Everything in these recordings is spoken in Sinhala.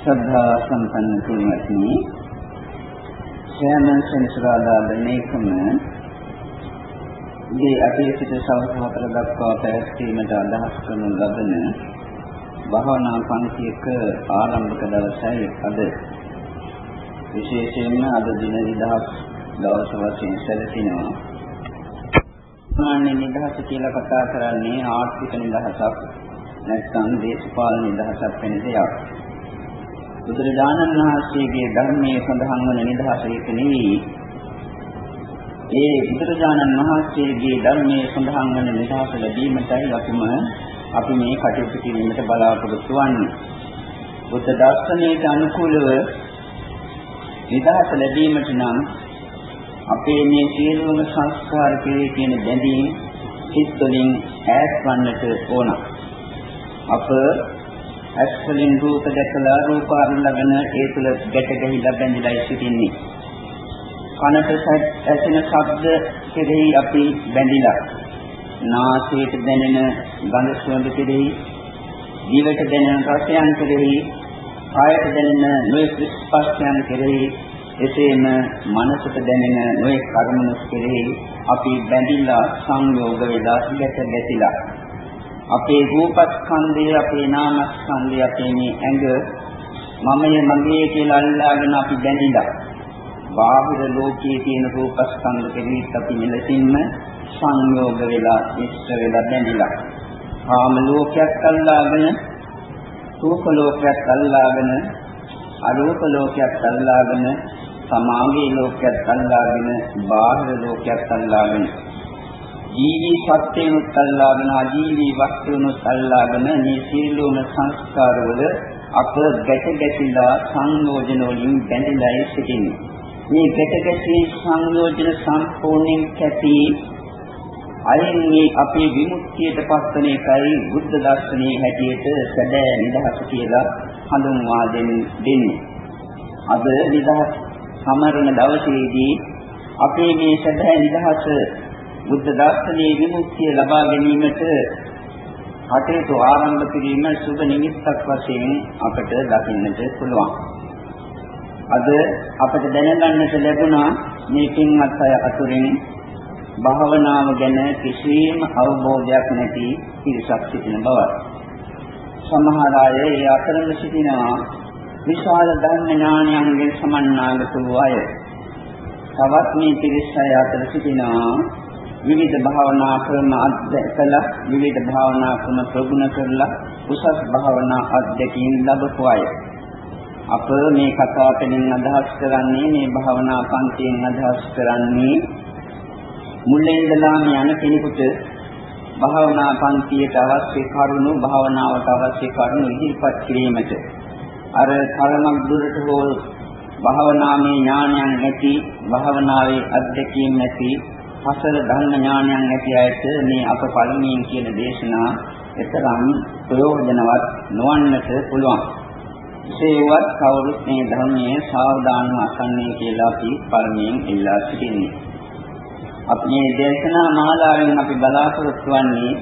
ශ්‍රද්ධා සම්පන්න තුන්වත්නි සෑම සෙනසුරාදා දිනකම මේ අතීතයට සවස් හතර දක්වා පැවැත්වීමට අදහස් කරනු ලබන භාවනා පන්තියක ආරම්භක දවසයි අද විශේෂයෙන්ම අද දින නිදහස් දවස් වශයෙන් සැලසෙනවා සාමාන්‍ය නිදහස කියලා කතා කරන්නේ ආර්ථික නිදහසක් නැත්නම් දේශපාලන නිදහසක් වෙන දෙයක්. බුදුරජාණන් වහන්සේගේ ධර්මයේ සඳහන් වන නිදහස ඒක නෙවෙයි. ඒ බුදුරජාණන් වහන්සේගේ ධර්මයේ සඳහන් වන නිදහස ලැබීමටයි අපිම අපි මේ කටයුතු කිරීමට බලාපොරොත්තු වෙන්නේ. බුද්ධ දර්ශනයට අනුකූලව නිදහස ලැබීමට නම් අපේ මේ සියලුම සංස්කාර කෙරේ තියෙන බැඳීම් සිත් වලින් ඈත් වන්නට ඕන. අප ඇස් වලින් රූප දැකලා රූප අරලගෙන ඒ තුල ගැට ගැහිලා බැඳිලා සිටින්නේ. කනට ඇසෙන ශබ්ද කෙරෙහි අපි බැඳිලා. නාසයට දැනෙන ගඳ සුවඳ කෙරෙහි, දිවට දැනෙන රසයන් කෙරෙහි, කායට දැනෙන නොයෙක් ස්පර්ශයන් කෙරෙහි එසේම මනසට දැනෙන නොයෙක් කර්මණු කෙරෙහි අපි බැඳිලා සංයෝග වෙලා ගැට ගැටිලා අපේ රූපස්කන්ධය අපේ නාමස්කන්ධය අපේ මේ ඇඟ මමයේ මගේ කියලා අල්ලාගෙන අපි බැඳිලා බාහිර ලෝකයේ තියෙන රූපස්කන්ධ කෙරෙහි අපි මෙලෙසින්ම සංයෝග වෙලා ඉෂ්ට වෙලා බැඳිලා කාම ලෝකයක් අල්ලාගෙන රූප ලෝකයක් අල්ලාගෙන අරූප ලෝකයක් අල්ලාගෙන සමාගයේ ලෝකයක් අල්ලාගෙන බාහිර ලෝකයක් අල්ලාගෙන ජීවි සත්‍යයන්ත් අල්ලාගෙන අජීවී වස්තුනුත් අල්ලාගෙන මේ සියලුම සංස්කාරවල අප ගැට ගැටිලා සංයෝජන වලින් බැඳිලායි සිටින්නේ. මේ ගැට ගැසී සංයෝජන සම්පූර්ණයෙන් කැපි අයින් මේ අපේ විමුක්තියට පත්වන එකයි බුද්ධ දර්ශනයේ හැටියට සැබෑ නිදහස කියලා හඳුන්වා දෙන්නේ. අද නිදහස් සමරන දවසේදී අපේ මේ සැබෑ නිදහස බුද්ධ දර්ශනයේ විමුක්තිය ලබා ගැනීමට කටයුතු ආරම්භ කිරීම සුබ නිමිත්තක් වශයෙන් අපට දකින්නට පුළුවන්. අද අපට දැනගන්නට ලැබුණා මේ පින්වත් අය අතුරින් භාවනාව ගැන කිසිම අවබෝධයක් නැති පිරිසක් සිටින බව. සමහර අය ඒ අතරම සිටිනවා විශාල ධර්ම ඥානයන්ගෙන් සමන්නාගත වූ අය. තවත් මේ පිරිස අය අතර සිටිනවා විවිධ භාවනා ක්‍රම අධ්‍යයකලා විවිධ භාවනා ක්‍රම ප්‍රගුණ කරලා උසස් භාවනා අධ්‍යක්ීම් ලැබපු අය. අප මේ කතා පෙළින් අදහස් කරන්නේ මේ භාවනා පන්තියෙන් අදහස් කරන්නේ මුලින් ඉඳලාම යන කෙනෙකුට භාවනා පන්තියට අවශ්‍ය කරුණු භාවනාවට අවශ්‍ය කරුණු ඉදිරිපත් කිරීමට අර කලමක් දුරට හෝ භාවනාමේ ඥානයන් නැති භාවනාවේ අධ්‍යක්ීම් නැති හසල ධර්ම ඥානයන් ඇති අයට මේ අප පළමුවෙන් කියන දේශනා එතරම් ප්‍රයෝජනවත් නොවන්නට පුළුවන්. ඒවත් කවුරුත් මේ ධර්මයේ සාවධානව අසන්නේ කියලා අපි පළමුවෙන් ඉල්ලා සිටින්නේ. අපි මේ දේශනා මාලාවෙන් අපි බලාපොරොත්තු වෙන්නේ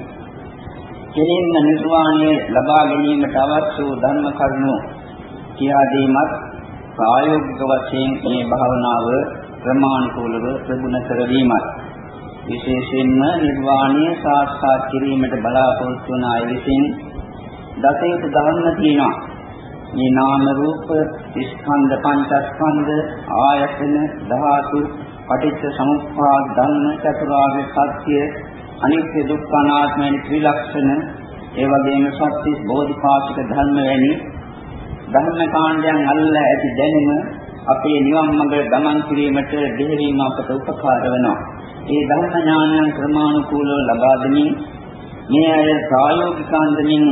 කෙලින්ම නිර්වාණය ලබා ගැනීමට අවශ්‍ය වූ ධර්ම කරුණු කියා දීමත් ප්‍රායෝගික වශයෙන් මේ භාවනාව ප්‍රමාණිකවලව ප්‍රගුණ කරවීමත් විශේෂයෙන්ම නිර්වාණය සාක්ෂාත් කිරීමට බලාපොරොත්තු වන අය විසින් දසේක ධර්ම තියෙනවා. මේ නාම රූප, ස්කන්ධ පංචස්කන්ධ, ආයතන, ධාතු, පටිච්ච සමුප්පාද ධර්ම, චතුරාර්ය සත්‍ය, අනිත්‍ය දුක්ඛ අනාත්ම වැනි ත්‍රිලක්ෂණ, ඒ වගේම සත්‍ය බෝධිපාශික ධර්ම වැනි ධර්ම කාණ්ඩයන් අල්ලා ඇති දැනුම අපේ නිවන් මඟ ගමන් කිරීමට දෙහිවීම අපට උපකාර වෙනවා. ඒ ධර්ම ඥානයන් ක්‍රමානුකූලව ලබා දෙමින් මේ අය ප්‍රායෝගික අන්දමින්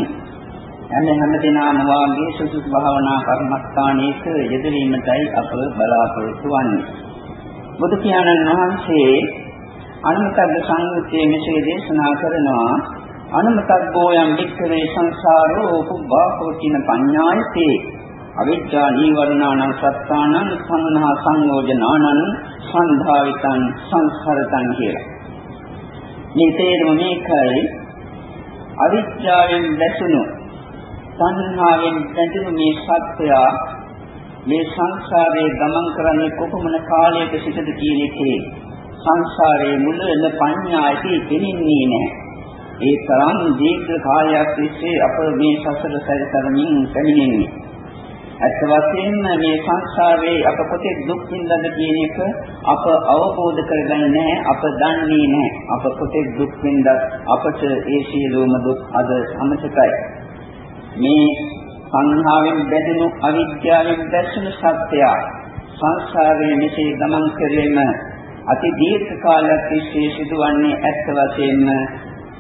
හැම හැම දිනම වාගේ සුසුසු භාවනා කර්මස්ථානයක යෙදවීමටයි අප බලාපොරොත්තු වන්නේ. බුදු පියාණන් වහන්සේ අනුමතග්ග සංයුත්තේ මෙසේ දේශනා කරනවා අනුමතග්ගෝ යම් වික්ඛවේ සංසාරෝ උප්බාකෝචින පඤ්ඤායතේ අවිද්‍යා නීවරණානං සත්තානං සංහා සංයෝජනානං සංධාවිතං සංස්කරතං කියලා. මේ තේරුම මේකයි අවිද්‍යාවෙන් දැසුණු සංහාවෙන් බැඳුණු මේ සත්‍යය මේ සංසාරේ ගමන් කරන්නේ කොපමණ කාලයක සිටද කියන එකේ සංසාරයේ මුල එන පඤ්ඤායති දෙනින්නේ නැහැ. ඒ තරම් දීර්ඝ කාලයක් තිස්සේ අප මේ සසර සැරිසරමින් පැමිණෙන්නේ. ඇත්ත වශයෙන්ම මේ සංසාරේ අප කොතෙක් දුක් විඳද කියන එක අප අවබෝධ කරගන්නේ නැහැ අප දන්නේ නැහැ. අප කොතෙක් දුක් විඳත් අපට ඒ සියලුම දුක් අද සමතකයි මේ සංහාවෙන් බැඳුණු අවිද්‍යාවෙන් දැසුණු සත්‍යය සංසාරයේ මෙසේ ගමන් කිරීම අති දීර්ඝ කාලයක් තිස්සේ සිදුවන්නේ ඇත්ත වශයෙන්ම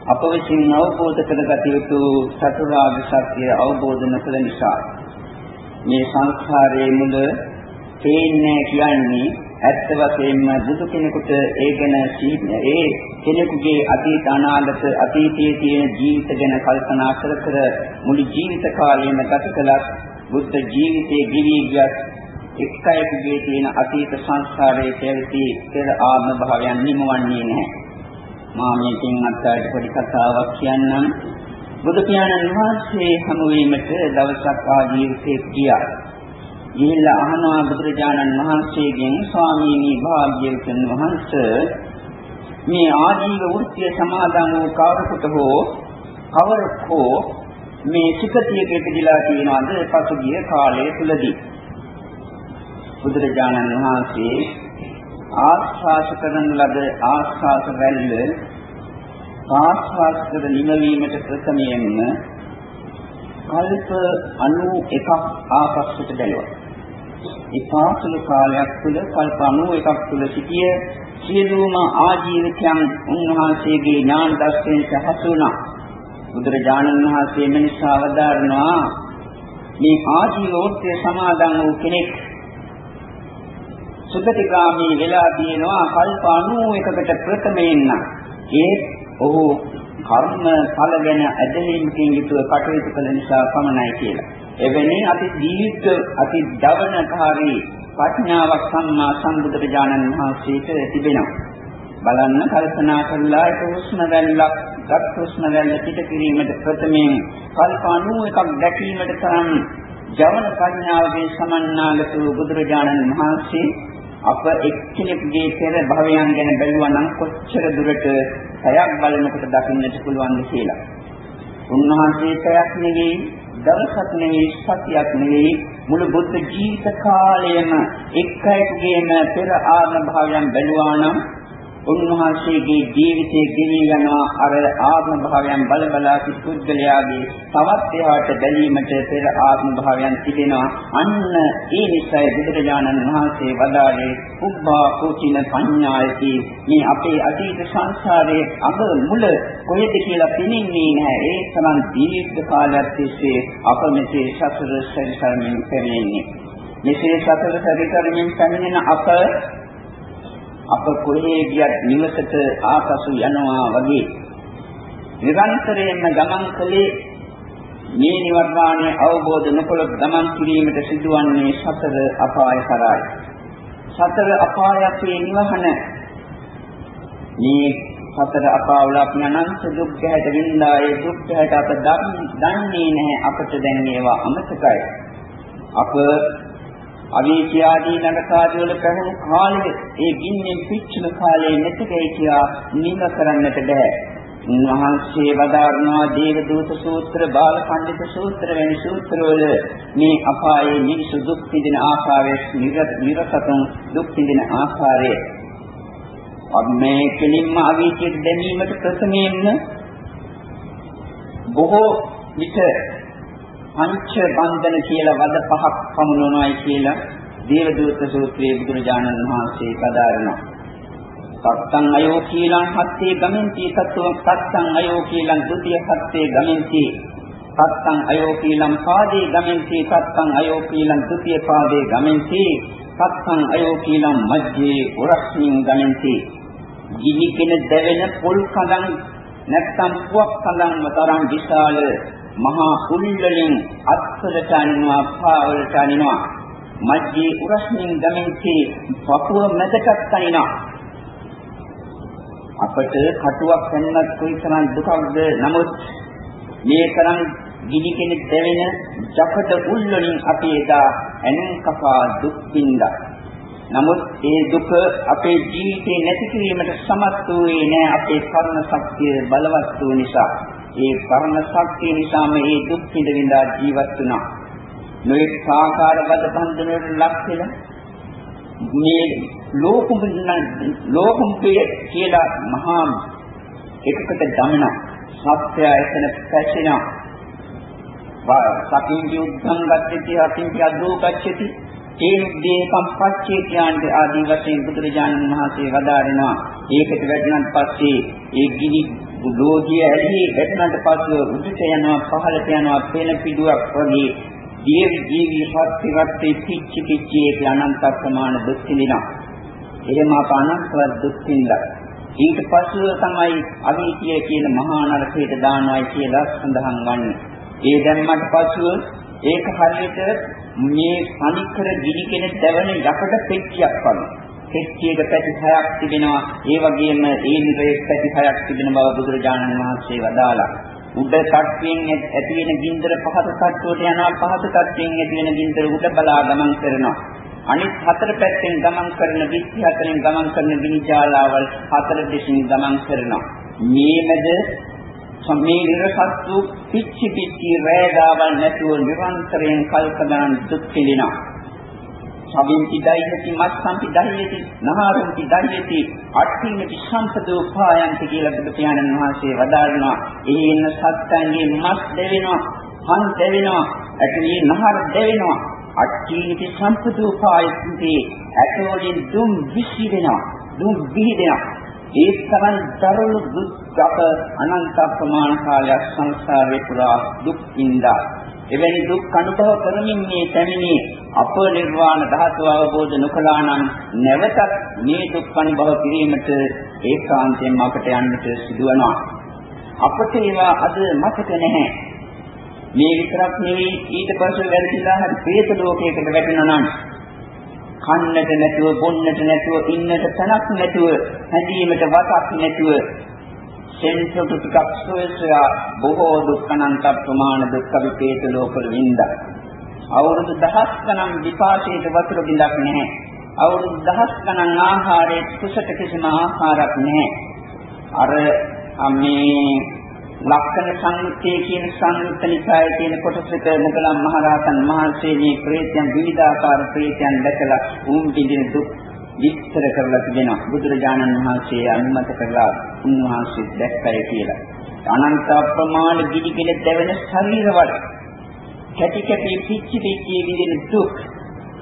අප විසින් අවබෝධ කරගත යුතු චතුරාර්ය සත්‍ය අවබෝධ නොකළ නිසා. මේ සංස්කාරයේ මුල තේන්නේ කියන්නේ ඇත්ත වශයෙන්ම බුදු කෙනෙකුට ඒ ගැන ඒ කෙනෙකුගේ අතීත අනාගත අතීතයේ තියෙන ජීවිත ගැන කල්පනා කර කර මුළු ජීවිත කාලයම ගත කළත් බුද්ධ ජීවිතයේ ගිවි ගියත් එක්කයෙකුගේ තියෙන අතීත සංස්කාරයේ පැවති පෙර ආත්ම භාවයන් නිමවන්නේ නැහැ. මා මේකෙන් අත්‍යවශ්‍ය පොඩි කතාවක් කියන්නම්. බුදු පියාණන් වහන්සේ හමු වීමට දවසක් ආජීවකේ ගියා. ගිහිල්ලා අහනවා බුදුරජාණන් වහන්සේගෙන් ස්වාමීනි භාග්‍යවතුන් වහන්සේ මේ ආජීව වෘත්තිය සමාදන් වූ කවරකට හෝ කවරකෝ මේ සිකතියක ඉපදිලා තියෙනවද පසුගිය කාලය තුලදී බුදුරජාණන් වහන්සේ ආස්වාස කරන ලද ආස්වාස වැල්ල ආස්වාස කර නිමවීමට ප්‍රථමයෙන්ම කල්ප 91ක් ආපස්සට බැලුවා. ඒ පාසල කාලයක් තුළ කල්ප 91ක් තුළ සිටිය සියලුම ආජීවකයන් උන්වහන්සේගේ ඥාන දර්ශනයට හසු වුණා. බුදුරජාණන් වහන්සේ මිනිසා අවදාරනවා මේ ආජීවෝත්‍ය සමාදන් වූ කෙනෙක් සුගතිගාමී වෙලා තියෙනවා කල්ප 91කට ප්‍රථමයෙන්ම ඒ ඔහු කර්ම ඵල ගැන ඇදහිීමකින් යුතුව කටයුතු කළ නිසා පමණයි කියලා. එවැනි අති දීර්ඝ අති දවනකාරී ප්‍රඥාවක් සම්මා සම්බුදුරජාණන් වහන්සේට තිබෙනවා. බලන්න කල්පනා කරලා ඒක හුස්ම දැල්ලක් ගත් හුස්ම දැල්ල පිට කිරීමට ප්‍රථමයෙන් කල්ප 91ක් දැකීමට තරම් ජවන ප්‍රඥාවකින් සමන්නාගත වූ බුදුරජාණන් වහන්සේ අප එක්කෙනෙකුගේ පෙර භවයන් ගැන බැලුවා නම් කොච්චර දුරට පැයක් බලනකොට දකින්නට පුළුවන්ද කියලා. උන්වහන්සේ පැයක් නෙවෙයි දවසක් නෙවෙයි සතියක් නෙවෙයි මුළු බුද්ධ ජීවිත කාලයම එක්කයෙකුගේම පෙර ආත්ම භාවයන් බැලුවා නම් උන්වහන්සේගේ ජීවිතයේ ගෙවි යනවා. අර ආත්ම භාවයන් බල බලා පුද්ගලයාගේ තවත් එහාට බැලීමට පෙර ආත්ම භාවයන් තිබෙනවා. අන්න ඒ නිසයි බුදුරජාණන් වහන්සේ වදාළේ උබ්බා කුචින පඤ්ඤායති. මේ අපේ අතීත සංසාරයේ අග මුල කොහෙද කියලා පෙනෙන්නේ නැහැ. ඒ තරම් දීර්ඝ කාලයක් තිස්සේ අප මෙසේ සතර සැරිසරමින් පෙරෙන්නේ මෙසේ සතර සැරිසරමින් පැමිණෙන අප අප කොහේ ගියත් නිවසට ආපසු යනවා වගේ නිරන්තරයෙන්ම ගමන් කළේ මේ නිවර්ණය අවබෝධ නොකළොත් ගමන් කිරීමට සිදුවන්නේ සතර අපාය කරායි. සතර අපායයේ නිවහන මේ සතර අපාවල අපි අනන්ත දුක් ගැහැට වින්දා ඒ දුක් ගැහැට අප දන්නේ නැහැ අපට දැන් ඒවා අමතකයි. අප අවීචී ආදී නරකාදී වල පැහැණු කාලෙ ඒ ගින්නෙන් පිච්චෙන කාලේ නැතිකයි කියා නිම කරන්නට බෑ. උන්වහන්සේ වදාරනවා දේවදූත සූත්‍ර, බාලපඬිත සූත්‍ර වැනි සූත්‍රවල මේ අපායේ මිනිසු දුක් විඳින ආකාරය නිරසතුන් දුක් විඳින ආකාරය අපි මේ කෙලින්ම අවීචයට දැමීමට ප්‍රථමයෙන්ම බොහෝ විට පංච බන්ධන කියලා වද පහක් පමුණුනොයි කියලා දේවදූත සූත්‍රයේ බුදුරජාණන් වහන්සේ පදාරනවා. සත්තං අයෝ කීලං හත්තේ ගමෙන්ති සත්වං සත්තං අයෝ කීලං ဒ ුතිය හත්තේ ගමෙන්ති. සත්තං අයෝ කීලං පාදේ ගමෙන්ති සත්තං අයෝ කීලං ဒ ුතිය පාදේ ගමෙන්ති. සත්තං අයෝ කීලං මජ්ජේ උරස්මින් ගමෙන්ති. ගිනි කෙන දැවෙන පොල් කඳන් නැත්තම් පුවක් කඳන් තරම් විශාල මහා කුල්ලලින් අත්වලට අනිනවා පාවලට අනිනවා මජ්ජේ උරස්මින් ගමෙන්ති පපුව මැදටත් අනිනවා අපට කටුවක් වෙනත් කොයිතරම් දුකක්ද නමුත් මේ තරම් ගිනි කෙනෙක් දැවෙන ජපද උල් වලින් අපි එදා ඇනුම් කපා දුක් විඳා. නමුත් ඒ දුක අපේ ජීවිතේ නැති කිරීමට සමත් වූයේ නැහැ අපේ කර්ම ශක්තිය බලවත් වූ නිසා. ඒ කර්ම ශක්තිය නිසාම මේ දුක් විඳ විඳා ජීවත් වුණා. නොඑක ආකාර වද බන්ධනවල ලක් වෙලා මේ ලෝකුඹන ලෝකුම්පය කියලා මහා එකකට ගමන සත්‍ය එතන පැසිනා සකින් යුද්ධං ගච්ඡති අකින් යද්දෝ ගච්ඡති. ඒ දේකම් පච්චේ ඥානට ආදී වශයෙන් බුදුරජාණන් වහන්සේ වදාරනවා. ඒකට වැටුණාට පස්සේ ඒ ගිනි ලෝකිය ඇලි වැටුණාට පස්සේ උඩට යනවා පහළට යනවා පෙන පිටුවක් වගේ ජීවි ජීවි සත්‍ය වත්තේ පිච්චි පිච්චි ඒක අනන්ත ප්‍රමාණ දුක් විඳිනවා එහෙම අප අනන්තවත් දුක් විඳලා ඊට පස්ව තමයි අවීතිය කියන මහා නරකයට දානවයි කියලා සඳහන් වන්නේ. ඒ දැම්මට පස්ව ඒක හරියට මේ අනිකර ගිනි කෙනෙක් දැවෙන යකඩ පෙට්ටියක් වගේ. පෙට්ටියක පැති හයක් තිබෙනවා. ඒ වගේම ඒ නිරේ පැති හයක් තිබෙන බව බුදුරජාණන් වහන්සේ වදාලා. උඩ කට්ටියෙන් ඇති වෙන ගින්දර පහත කට්ටුවට යනවා පහත කට්ටියෙන් ඇති වෙන ගින්දර උඩ බලා ගමන් කරනවා. අනිත් හතර පැත්තෙන් ගමන් කරන 24න් ගමන් කරන ගිනිජාලාවල් හතර දෙසින් ගමන් කරනවා. මේ මැද මේ නිර්සත්තු පිච්චි පිච්චි රෑදාවල් නැතුව නිරන්තරයෙන් කල්පනාන් දුක් පිළිනවා. සමින්ති දයිති මස්සන්ති දයිති නහාරුන්ති දයිති අට්ඨිනති සම්පදෝ පායන්ති කියලා බුදු පියාණන් වහන්සේ වදාළනවා. ඒ ඉන්න සත්යන්ගේ මස් දෙවෙනවා, හන් දෙවෙනවා, ඇටලී නහර දෙවෙනවා. අට්ඨීති සම්පදෝපායති ඇතෝලින් දුම් විසි වෙනවා දුම් විහිදෙනවා ඒ තරම් දරුණු දුක්ගත අනන්ත ප්‍රමාණ කාලයක් සංසාරේ පුරා දුක් විඳා එවැනි දුක් අනුභව කරමින් මේ පැමිණි අප නිර්වාණ ධාතුව අවබෝධ නොකළා නම් නැවතත් මේ දුක් අනුභව කිරීමට ඒකාන්තයෙන්ම අපට යන්නට සිදුවනවා අපට ඒවා අද මතක නැහැ. මේ විතරක් නෙවෙයි ඊට පස්සේ වැරදිලා හරි പ്രേත ලෝකයකට වැටෙනවා නම් කන්නට නැතුව බොන්නට නැතුව ඉන්නට තැනක් නැතුව හැදීමට වතක් නැතුව සෙන්සොට ටිකක් සොයසයා බොහෝ දුක්ඛනන්ත ප්‍රමාණ දුක්ඛ විපේත ලෝකවල වින්දා. අවුරුදු දහස් ගණන් විපාකයට වතුර බිඳක් නැහැ. අවුරුදු දහස් ගණන් ආහාරයේ කුසට කිසිම ආහාරයක් නැහැ. අර මේ ලක්ෂණ සංයුත්තේ කියන සංයුත්ත නිකායේ තියෙන කොටසක මොගලන් මහරහතන් වහන්සේ මේ ප්‍රේතයන් විවිධාකාර ප්‍රේතයන් දැකලා උන් විඳින දුක් විස්තර කරලා තිබෙනවා බුදුරජාණන් වහන්සේ අනුමත කළා උන්වහන්සේ දැක්කයි කියලා. අනන්ත ප්‍රමාණ ගිනි කෙල දැවෙන ශරීරවල කැටි කැටි පිච්චි පිච්චි විඳින දුක්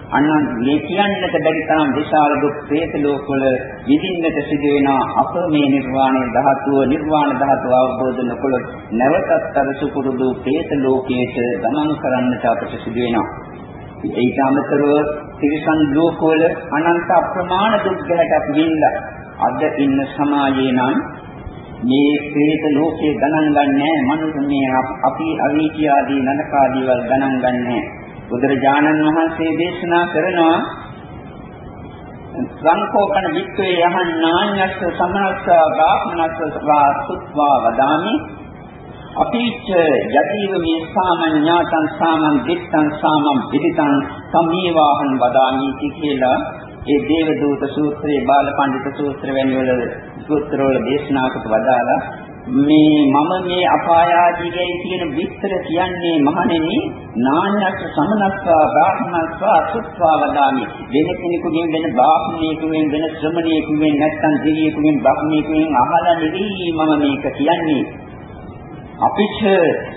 අන්න මේ කියන්නට බැරි තරම් විශාල දුක් ප්‍රේත ලෝකවල විඳින්නට සිදු වෙන අප මේ නිර්වාණය ධාතුව නිර්වාණ ධාතුව අවබෝධ නොකළොත් නැවතත් අර සුපුරුදු ප්‍රේත ලෝකයට ගමන් කරන්නට අපට සිදු වෙනවා. ඊට අමතරව තිරිසන් ලෝකවල අනන්ත අප්‍රමාණ දුක් ගැට අපි විඳලා අද ඉන්න සමාජයේ නම් මේ ප්‍රේත ලෝකයේ ගණන් ගන්නෑ. මනුස්ස මේ අපි අවීචී ආදී නරකාදී වල ගණන් ගන්නෑ. බුදුරජාණන් වහන්සේ දේශනා කරනවා සංකෝපන වික්‍රේ යහන්නාඤ්ඤස්ස සමනස්ස බ්‍රාහ්මනස්ස වාසුත්වා වදාමි. අපිච්ච යතිව මේ සාමඤ්ඤාතං සාමං දිත්තං සාමං පිටිතං සමීවාහං වදාමි කියලා ඒ දේවදූත සූත්‍රයේ බාලපඬිත සූත්‍ර වැනි වල සූත්‍රවල දේශනා කොට වදාලා මේ මම මේ අපාය ආදීගේ කියන විස්තර කියන්නේ මහණෙනි නාඤ්ඤස්ස සමනස්සා බ්‍රාහ්මනස්සා අසුත්වා වදාමි වෙන කෙනෙකුගෙන් වෙන බ්‍රාහ්මණයෙකුගෙන් වෙන ශ්‍රමණයෙකුගෙන් නැත්නම් දෙවියෙකුගෙන් බ්‍රහ්මණයෙකුගෙන් අහලා නෙවෙයි මම මේක කියන්නේ. අපිට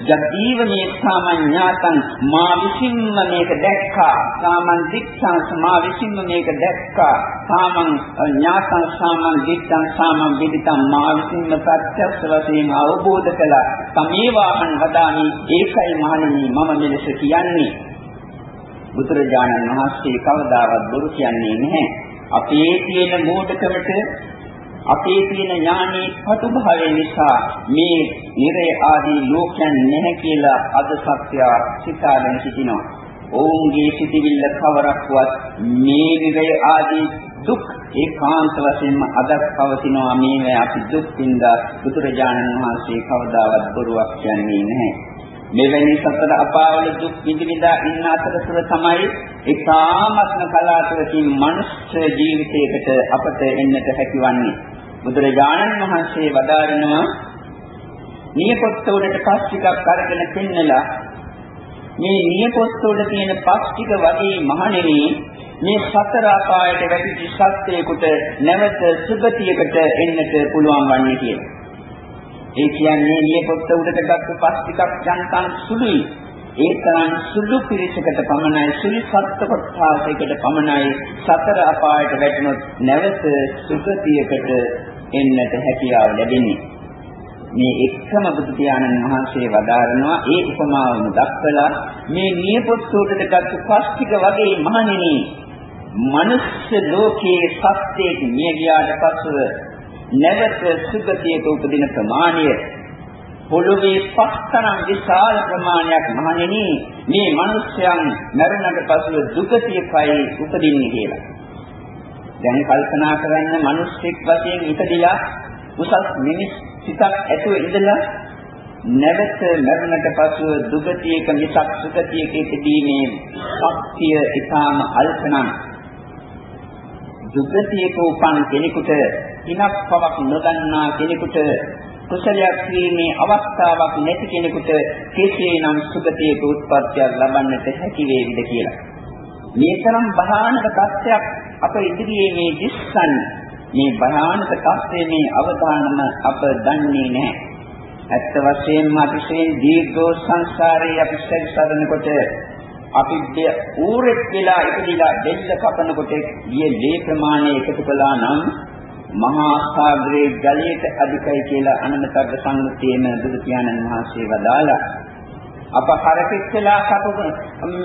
යදීව මේ සාමඤ්ඤාතං මා විසින්ම මේක දැක්කා. සාමන් දික්ඛං මා විසින්ම මේක දැක්කා. සාමන් ඥාතං සාමන් දික්ඛං සාමන් විදිතං මා විසින්ම ප්‍රත්‍යක්ෂ වශයෙන් අවබෝධ කළා. සමේවාහන් වදාමි. ඒකයි මහණෙනි මම මෙලෙස කියන්නේ. බුදුරජාණන් වහන්සේ කවදාවත් බොරු කියන්නේ නැහැ. අපේ තියෙන මෝඩකමට අපේ තියෙන ඥානයේ පටුභාවය නිසා මේ නිරේ ආදී ලෝකයන් නැහැ කියලා අද සත්‍ය සිතාගෙන සිටිනවා. ඔවුන්ගේ සිටිවිල්ල කවරක්වත් මේ නිරේ ආදී දුක් ඒකාන්ත වශයෙන්ම අදක් පවතිනවා මේවා අපි දුක් විඳා බුදුරජාණන් වහන්සේ කවදාවත් බොරුවක් කියන්නේ නැහැ. මෙවැනි සතර අපාවල දුක් විඳිනා ඉන්න අතරතුර තමයි ඒකාමත්ම කලාතුරකින් මනුෂ්‍ය ජීවිතයකට අපට එන්නට හැකිවන්නේ. බුදුරජාණන් වහන්සේ වදාරනවා නියපොත්ත උඩට පස් ටිකක් අරගෙන පෙන්නලා මේ නියපොත්ත උඩ තියෙන පස් ටික වගේ මහණෙනි මේ සතර අපායට වැටිච්ච සත්‍යයකට නැවත සුගතියකට එන්නට පුළුවන් වන්නේ කියලා. ඒ කියන්නේ නියපොත්ත උඩට ගත්ත පස් ටිකක් ජනතන් සුළුයි. ඒ තරම් සුළු පිරිසකට පමණයි සුළු සත්ත්ව කොටසයකට පමණයි සතර අපායට වැටෙනොත් නැවත සුගතියකට එන්නට හැකියාව ලැබෙන්නේ. මේ එක්කම බුදු පියාණන් වහන්සේ වදාරනවා ඒ උපමාවම දක්වලා මේ නියපොත්ත උඩට ගත්ත පස් ටික වගේ මහණෙනි මනුෂ්‍ය ලෝකයේ සත්‍යයේ මිය ගියාට පසුව නැවත සුගතියක උපදින ප්‍රමාණය පොළොවේ පස්තරම් විශාල ප්‍රමාණයක් මහණෙනි මේ මිනිස්යන් මරණට පසුව දුගතියකයි උපදින්නේ කියලා. දැන් කල්පනා කරන්න මිනිස්සෙක් වශයෙන් ඉපදිලා උසස් මිනිස් සිතක් ඇතුව ඉඳලා නැවත මරණට පසුව දුගතියක මිසක් සුගතියක ඉදීමේ ශක්තිය ඊටාම අල්පනම් දුගතියක උපන් කෙනෙකුට කිනක් පවක් නොදන්නා කෙනෙකුට කුසලයක් වීමේ අවස්ථාවක් නැති කෙනෙකුට කෙසේනම් සුගතියක උත්පත්තියක් ලබන්නට හැකි වේවිද කියලා. මේ තරම් භයානක තත්ත්වයක් අප ඉදිරියේ මේ දිස්සන් මේ භයානක තත්ත්වයේ මේ අවදානම අප දන්නේ නැහැ. ඇත්ත වශයෙන්ම අතිශයින් දීර්ඝ සංසාරයේ අපි සැරිසරනකොට අපි ඌරෙක් වෙලා ඉපදිලා දෙල්ල කපනකොට ගියේ ලේ ප්‍රමාණය එකතු කළා නම් මහා සාගරයේ ජලයට අධිකයි කියලා අනන්තග්ග සංගතියේම බුදු පියාණන් වහන්සේ වදාලා අප කරකෙච්චලා කපු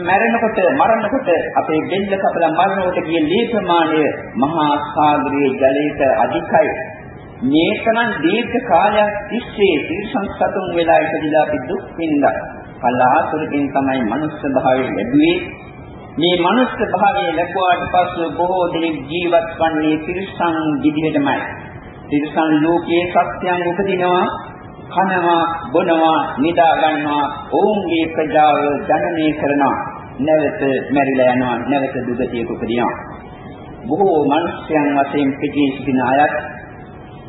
මැරෙනකොට මරණකොට අපේ බෙල්ල කපලා මරණකොට ගිය ලී ප්‍රමාණය මහා සාගරයේ ජලයට අධිකයි. මේකනම් දීර්ඝ කාලයක් තිස්සේ තිරසං සතුන් වෙලා ඉපදිලා අපි දුක් විඳා කලාතුරකින් තමයි මනුස්ස භාවය ලැබුවේ. මේ මනුස්ස භාවය ලැබුවාට පස්සෙ බොහෝ දෙනෙක් ජීවත් වන්නේ තිරසං විදිහටමයි. තිරසං ලෝකයේ සත්‍යයන් උපදිනවා, කනවා, බොනවා, නිදා ගන්නවා, ඔවුන්ගේ ප්‍රජාව ජනනය කරනවා. නැවත මැරිලා යනවා, නැවත දුගතියක උපදිනවා. බොහෝ මිනිස්යන් වශයෙන් පිටී සිටින අයත්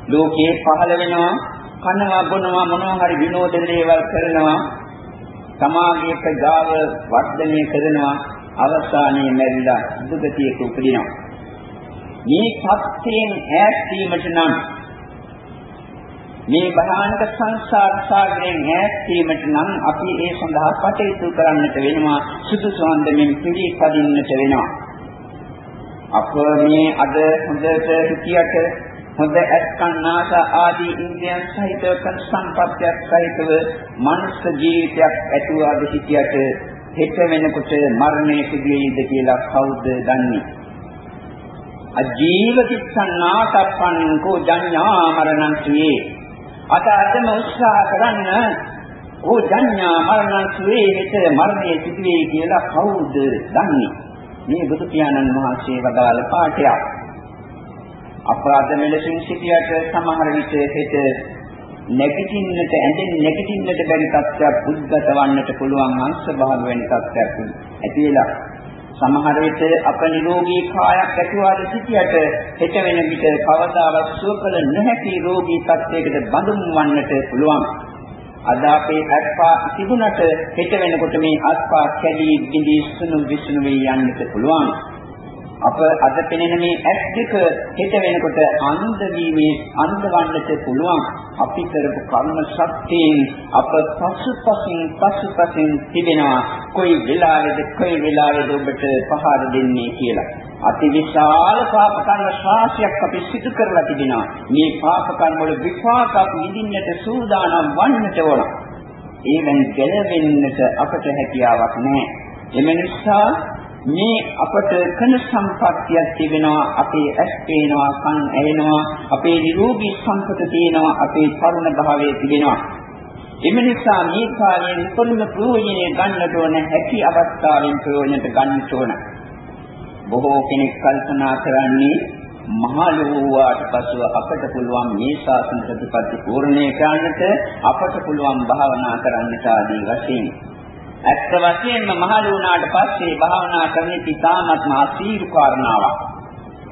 ලෝකයේ පහළ වෙනවා, කනවා, බොනවා, මොනවා හරි විනෝද දේවල් කරනවා. සමාගයේ ප්‍රජාව වර්ධනය කරනවා අවසානයේ මැරිලා දුගතියක උපදිනවා. මේ සත්‍යයෙන් ඈත් වීමට නම් මේ භයානක සංසාර සාගරයෙන් ඈත් වීමට නම් අපි ඒ සඳහා කටයුතු කරන්නට වෙනවා සුදුසු අන්දමින් පිළිපදින්නට වෙනවා. අප මේ අද හොඳට හිතියට හොඳ ඇස්කන්නාස ආදී ඉන්ද්‍රියන් සහිතව සම්පත්තියක් සහිතව මනුෂ්‍ය ජීවිතයක් ඇතුව අද හිතියට හෙට වෙනකොට මරණය සිදුවේද කියලා කවුද දන්නේ? අජීව කිච්ඡන්නාතප්පන් කෝ ජඤ්ඤා මරණං සියේ. අත අතම උත්සාහ කරන්න ඕ ජඤ්ඤා මරණං සියේ හෙට මරණය සිදුවේ කියලා කවුද දන්නේ? මේ බුදු පියාණන් වහන්සේ වදාළ පාඩයක්. අපරාධ මෙලෙසින් සිටියට සමහර විට හෙට නැගිටින්නට ඇඳෙන් නැගිටින්නට බැරි තත්ත්වයක් උද්ගත වන්නට පුළුවන් අංශ භාග වෙන තත්ත්වයක් ඇති වෙලා සමහර විට අප නිරෝගී කායක් ඇතිවාද සිටියට හෙට වෙන විට කවදාවත් සුවකල නොහැකි රෝගී තත්ත්වයකට බඳුන් වන්නට පුළුවන්. අද අපේ අත්පා තිබුණට හෙට වෙනකොට මේ අත්පා කැඩී බිඳී සුණු විසුණු වී යන්නට පුළුවන්. අප අද පෙනෙන මේ ඇස් දෙක හෙට වෙනකොට අන්ධ වීමේ අන්ධවන්නට පුළුවන්. අපි කරපු කර්ම ශක්තියෙන් අප පසුපසින් පසුපසින් තිබෙනවා. කොයි වෙලාවෙද කොයි වෙලාවෙද ඔබට පහර දෙන්නේ කියලා. අති විශාල පාප කර්ම ශාස්ත්‍රයක් අපි සිදු කරලා තිබෙනවා. මේ පාප කර්ම වල විපාක අපි විඳින්නට සූදානම් වන්නට ඕන. ඒවෙන් ගැලවෙන්නට අපට හැකියාවක් නැහැ. එම නිසා මේ අපට කන සම්පත්තියක් තිබෙනවා අපේ ඇස් පේනවා කන් ඇහෙනවා අපේ නිරෝගී සම්පත තියෙනවා අපේ තරුණ භාවයේ තිබෙනවා. එම නිසා මේ කාලයේ නිපුණම ප්‍රයෝජනෙ ගන්නට ඕන හැකි අවස්ථාවෙන් ප්‍රයෝජනට ගන්නට ඕන. බොහෝ කෙනෙක් කල්පනා කරන්නේ මහලු වූාට පසුව අපට පුළුවන් මේ ශාසන ප්‍රතිපත්ති පූර්ණේ කරන්නට අපට පුළුවන් භාවනා කරන්නට ආදී වශයෙන්. ඇත්ත වශයෙන්ම මහලු වුණාට පස්සේ භාවනා කරන්නේ පිටාමත්ම අසීරු කාරණාවක්.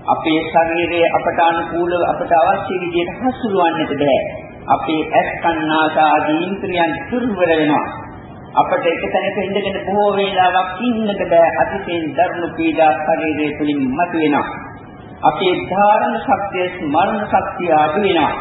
අපේ ශරීරයේ අපට අනුකූලව අපට අවශ්‍ය විදිහට හසුරුවන්නට බෑ. අපේ ඇස් කන්නාස ආදී ඉන්ද්‍රියන් දුර්වල වෙනවා. අපට එක තැනක ඉඳගෙන බොහෝ වේලාවක් ඉන්නට බෑ. අතිශයින් දරුණු පීඩා ශරීරයේ තුලින් මතුවෙනවා. අපේ ධාරණ ශක්තිය ස්මරණ ශක්තිය අඩු වෙනවා.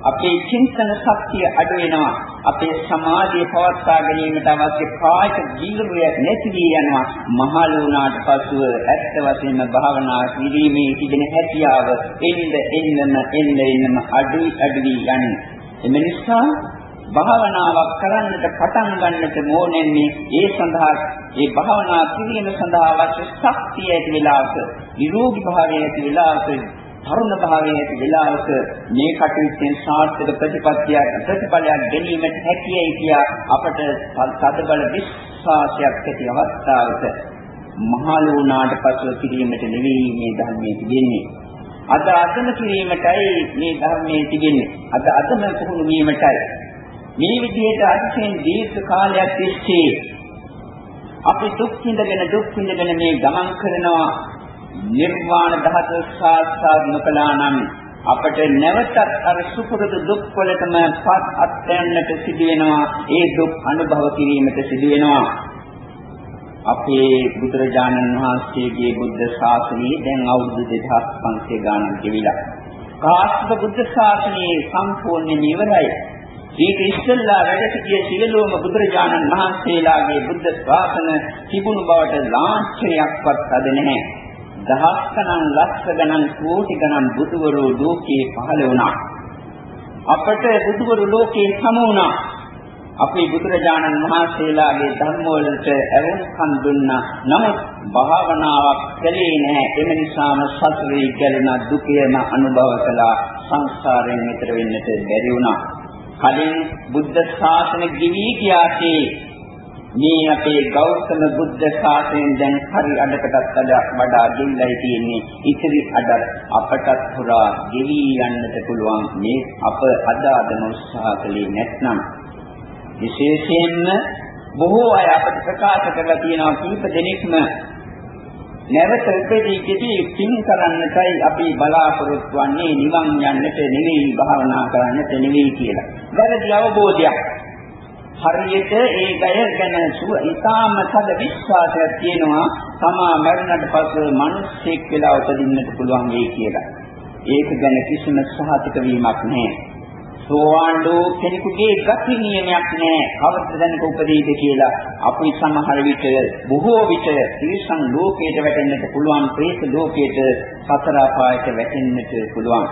අපේ චින්තන ශක්තිය අඩු වෙනවා. අපේ සමාධිය පවත්වා ගැනීමට අවශ්‍ය කායික ජීවය නැති වී යනවා. මහලු වුණාට පසුව ඇත්ත වශයෙන්ම භාවනා කිරීමේ තිබෙන හැකියාව එන්න එන්නම එන්න එන්නම අඩු අඩු වී යන්නේ. එම නිසා භාවනාවක් කරන්නට පටන් ගන්නට ඕනෙන්නේ ඒ සඳහා ඒ භාවනා කිරීම සඳහා අවශ්‍ය ශක්තිය ඇති වෙලාවක නිරෝගී භාවය ඇති වෙලාවක තරුණ භාවයේ ඇති වෙලාවක මේ කටයුත්තෙන් සාර්ථක ප්‍රතිපත්තියක් ප්‍රතිඵලයක් ගැනීමට හැකියයි කියා අපට සතබල විශ්වාසයක් ඇති අවස්ථාවක මහලු වුණාට පසුව කිරීමට නෙවෙයි මේ ධර්මයේ තිබෙන්නේ. අද අදම කිරීමටයි මේ ධර්මයේ තිබෙන්නේ. අද අදම පුහුණු වීමටයි. මේ විදිහට අතිශයින් දීර්ඝ කාලයක් තිස්සේ අපි දුක් විඳගෙන දුක් විඳගෙන මේ ගමන් කරනවා. නිර්වාණ ධාතු සාක්ෂාත් නොකළා නම් අපට නැවතත් අර සුපුරුදු දුක් වලටම පත් අත්යන්නට සිදු වෙනවා. ඒ දුක් අනුභව කිරීමට සිදු වෙනවා. අපේ බුදුරජාණන් වහන්සේගේ බුද්ධ ශාසනයේ දැන් අවුරුදු 2500 ගානක් ගෙවිලා. කාශ්‍යප බුද්ධ ශාසනයේ සම්පූර්ණ නිවරයි. ඊට ඉස්සෙල්ලා වැඩ සිටිය සියලුම බුදුරජාණන් වහන්සේලාගේ බුද්ධ ශාසන තිබුණු බවට ලාංඡනයක්වත් අද නැහැ. දහස් ගණන් ලක්ෂ ගණන් කෝටි ගණන් බුදුවරු ලෝකේ පහළ වුණා. අපට බුදුවරු ලෝකේ සම වුණා. අපේ බුදුරජාණන් වහන්සේලාගේ ධර්ම වලට ඇවුම්කන් දුන්නා. නමුත් භාවනාවක් කළේ නැහැ. එම නිසාම සතරේ ගැලෙන දුකේම අනුභව කළා. සංසාරයෙන් ඈතර වෙන්නට බැරි වුණා. කලින් බුද්ධ ශාසන ගිවි කියාසේ මේ අපේ ගෞතම බුද්ධ ශාසනයෙන් දැන් හරි අඩකටත් වඩා දෙන්නයි තියෙන්නේ ඉතිරි අඩ අපටත් පුරා ගෙවි යන්නට පුළුවන් මේ අප අද අදම උත්සාහ කළේ නැත්නම් විශේෂයෙන්ම බොහෝ අය අපට ප්‍රකාශ කරලා තියෙනවා කීප දෙනෙක්ම නැවත උපදීකදී පින් කරන්නටයි අපි බලාපොරොත්තු වෙන්නේ නිවන් යන්නට නෙවෙයි භාවනා කරන්නට නෙවෙයි කියලා. වැරදි අවබෝධයක්. හරියට ඒ ගය ගැන සුව ඊටාම සද විශ්වාසයක් තියෙනවා තමා මරණයට පසු මිනිස්සෙක් වෙලා උපදින්නට පුළුවන් වෙයි කියලා. ඒක ගැන කිසිම සහතික වීමක් නැහැ. සෝවාන් වූ කෙනෙකුගේ ගති නියමයක් නැහැ. කවද දැනක උපදීද කියලා අපි සමහර විට බොහෝ විට ත්‍රිසං ලෝකයට වැටෙන්නට පුළුවන්, ප්‍රේත ලෝකයට සතර අපායට වැටෙන්නට පුළුවන්.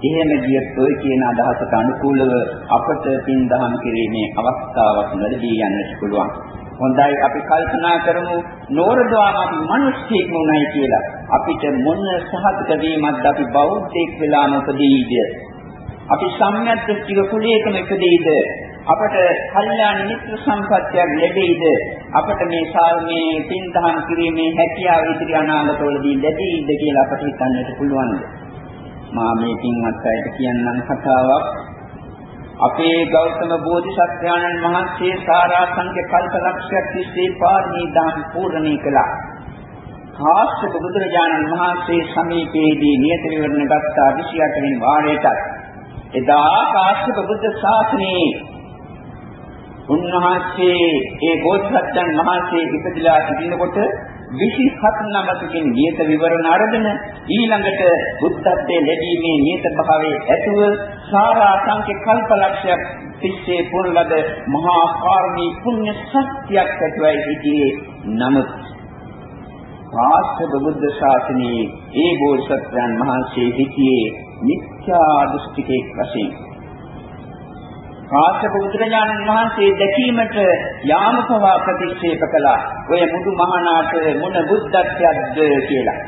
එහෙම ගියත් ඔය කියන අදහසට අනුකූලව අපට පින් දහම් කිරීමේ අවස්ථාවක් ලැබී යන්නට පුළුවන්. හොඳයි අපි කල්පනා කරමු නෝරදවාම අපි මිනිස්සෙක් නුනයි කියලා. අපිට මොන සහතික වීමක්ද අපි බෞද්ධෙක් වෙලාම උපදීද? අපි සම්‍යක් දෘෂ්ටික කුලයකම ඉපදෙයිද අපට කල්යාණ මිත්‍ර සම්පත්තියක් ලැබෙයිද අපට මේ සාමයේ පින්දහම් කිරීමේ හැකියාව ඉදිරි අනාගතවලදී ලැබෙයිද කියලා අපට හිතන්නට පුළුවන්ද මා මේ පින්වත් අයට කියන්නම් කතාවක්. අපේ ගෞතම බෝධිසත්වයන්න් වහන්සේ සාරාංශක කල්පලක්ෂයක් තිස්සේ පාරමී දහම් පූර්ණී කළා. කාශ්‍යප බුදුරජාණන් වහන්සේ සමීපයේදී නියත විවරණ ගත්තා 28 වෙනි වාරයටත්. එදා කාශ්‍යප බුද්ධ ශාසනයේ උන්වහන්සේ ඒ බෝධිසත්වයන් වහන්සේ ඉපදලා සිටිනකොට 27 නමකින් නියත විවරණ අරගෙන ඊළඟට බුද්ධත්වයේ ලැබීමේ නියත භාවයේ ඇතුව සාරා සංඛ්‍ය කල්පලක්ෂයක් තිස්සේ පුරලද මහා කාර්මී පුණ්‍ය සත්‍යයක් ඇතුවයි සිටියේ. නමුත් කාශ්‍යප බුද්ධ ශාසනයේ ඒ බෝධිසත්වයන් වහන්සේ සිටියේ මිත්‍යා දෘෂ්ටිකෙක් වශයෙන්. කාශ්‍යප බුදුරජාණන් වහන්සේ දැකීමට යාමකවා ප්‍රතික්ෂේප කළා. ඔය මුදු මහානාට මොන බුද්ධත්වයක්ද කියලා.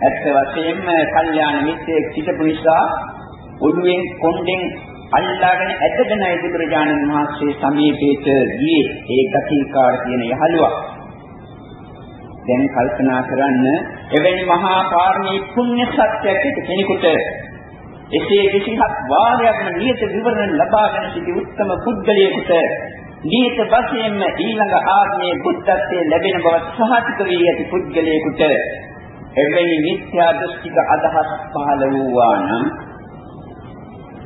ඇත්ත වශයෙන්ම කල්යාණ මිත්‍රයෙක් සිටපු නිසා ඔළුවෙන් කොණ්ඩෙන් අල්ලාගෙන ඇදගෙනයි බුදුරජාණන් වහන්සේ සමීපයට ගියේ ඒ ගතිකාර කියන යහළුවා. දැන් කල්පනා කරන්න එවැනි මහා පාරමී පුණ්‍ය සත්‍යයක් කෙනෙකුට එසේ 27 වාරයක්ම නියත විවරණ ලබාගෙන සිටි උත්තම පුද්ගලයෙකුට නියත වශයෙන්ම ඊළඟ ආත්මයේ බුද්ධත්වයේ ලැබෙන බව සහතික වී ඇති පුද්ගලයෙකුට එවැනි මිත්‍යා දෘෂ්ටික අදහස් පහළ වූවා නම්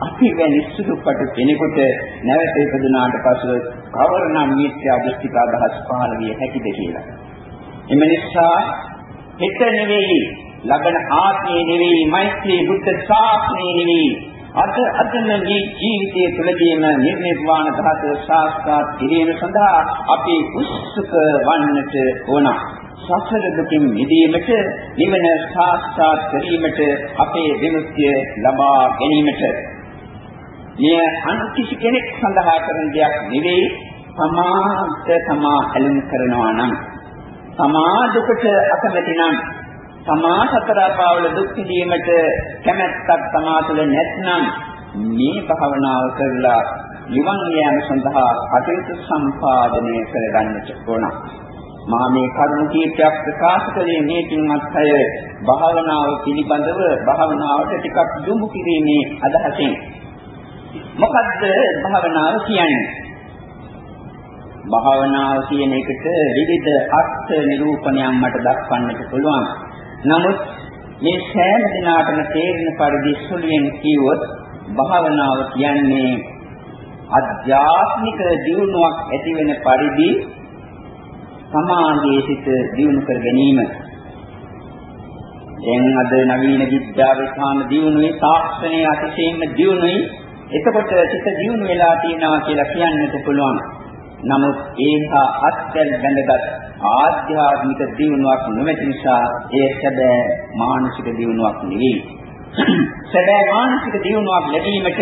අපි වැනි සුදුපට කෙනෙකුට නැවත ඉපදුනාට පසු කවරනම් මිත්‍යා දෘෂ්ටික අදහස් පහළ විය හැකිද කියලා. එම නිසා හිත නෙවෙයි ලබන ආත්මේ නෙවෙයි මෛත්‍රී බුද්ධ ශාසනය නෙවෙයි. අද අදම මේ ජීවිතයේ තුළදීම නිර්නිර්වාණ ධාතුව සාක්ෂාත් කිරීම සඳහා අපි උත්සුක වන්නට ඕන. සසර දුකින් මිදීමට නිවන සාක්ෂාත් කිරීමට අපේ විමුක්තිය ලබා ගැනීමට. මෙය අන්කිසි කෙනෙක් සඳහා කරන දෙයක් නෙවෙයි සමාන්ත තමා ඇලුම් කරනවා නම්. සමා දුකට අකමැති නම් තමා සතර පාවල දුක් විඳීමට කැමැත්තක් තමා තුළ නැත්නම් මේ භාවනාව කරලා නිවන් යාම සඳහා කටයුතු සම්පාදනය කරගන්නට ඕන. මා මේ කරුණු කීපයක් ප්‍රකාශ කළේ මේ පින්වත් අය භාවනාව පිළිබඳව භාවනාවට ටිකක් යොමු කිරීමේ අදහසින්. මොකද්ද භාවනාව කියන්නේ? භාවනාව කියන එකට විවිධ අර්ථ නිරූපණයක් මට දක්වන්නට පුළුවන්. නමුත් මේ සෑම දිනාටම තේරෙන පරිදි සුළුෙන් කිව්වොත් භාවනාව කියන්නේ අධ්‍යාත්මික දියුණුවක් ඇති වෙන පරිදි සමාධියේ සිට දියුණු කර ගැනීම. දැන් අද නවීන විද්‍යාවේ සාම දියුණුවේ තාක්ෂණයේ අතිශයින්ම දියුණුයි. එතකොට සිත දියුණු වෙලා තියෙනවා කියලා කියන්නට පුළුවන්. නමුත් ඒහා අත්‍යල් බැඳගත් ආධ්‍යාත්මික දියුණුවක් නොමැති නිසා ඒ සැබෑ මානසික දියුණුවක් නෙවෙයි. සැබෑ මානසික දියුණුවක් ලැබීමට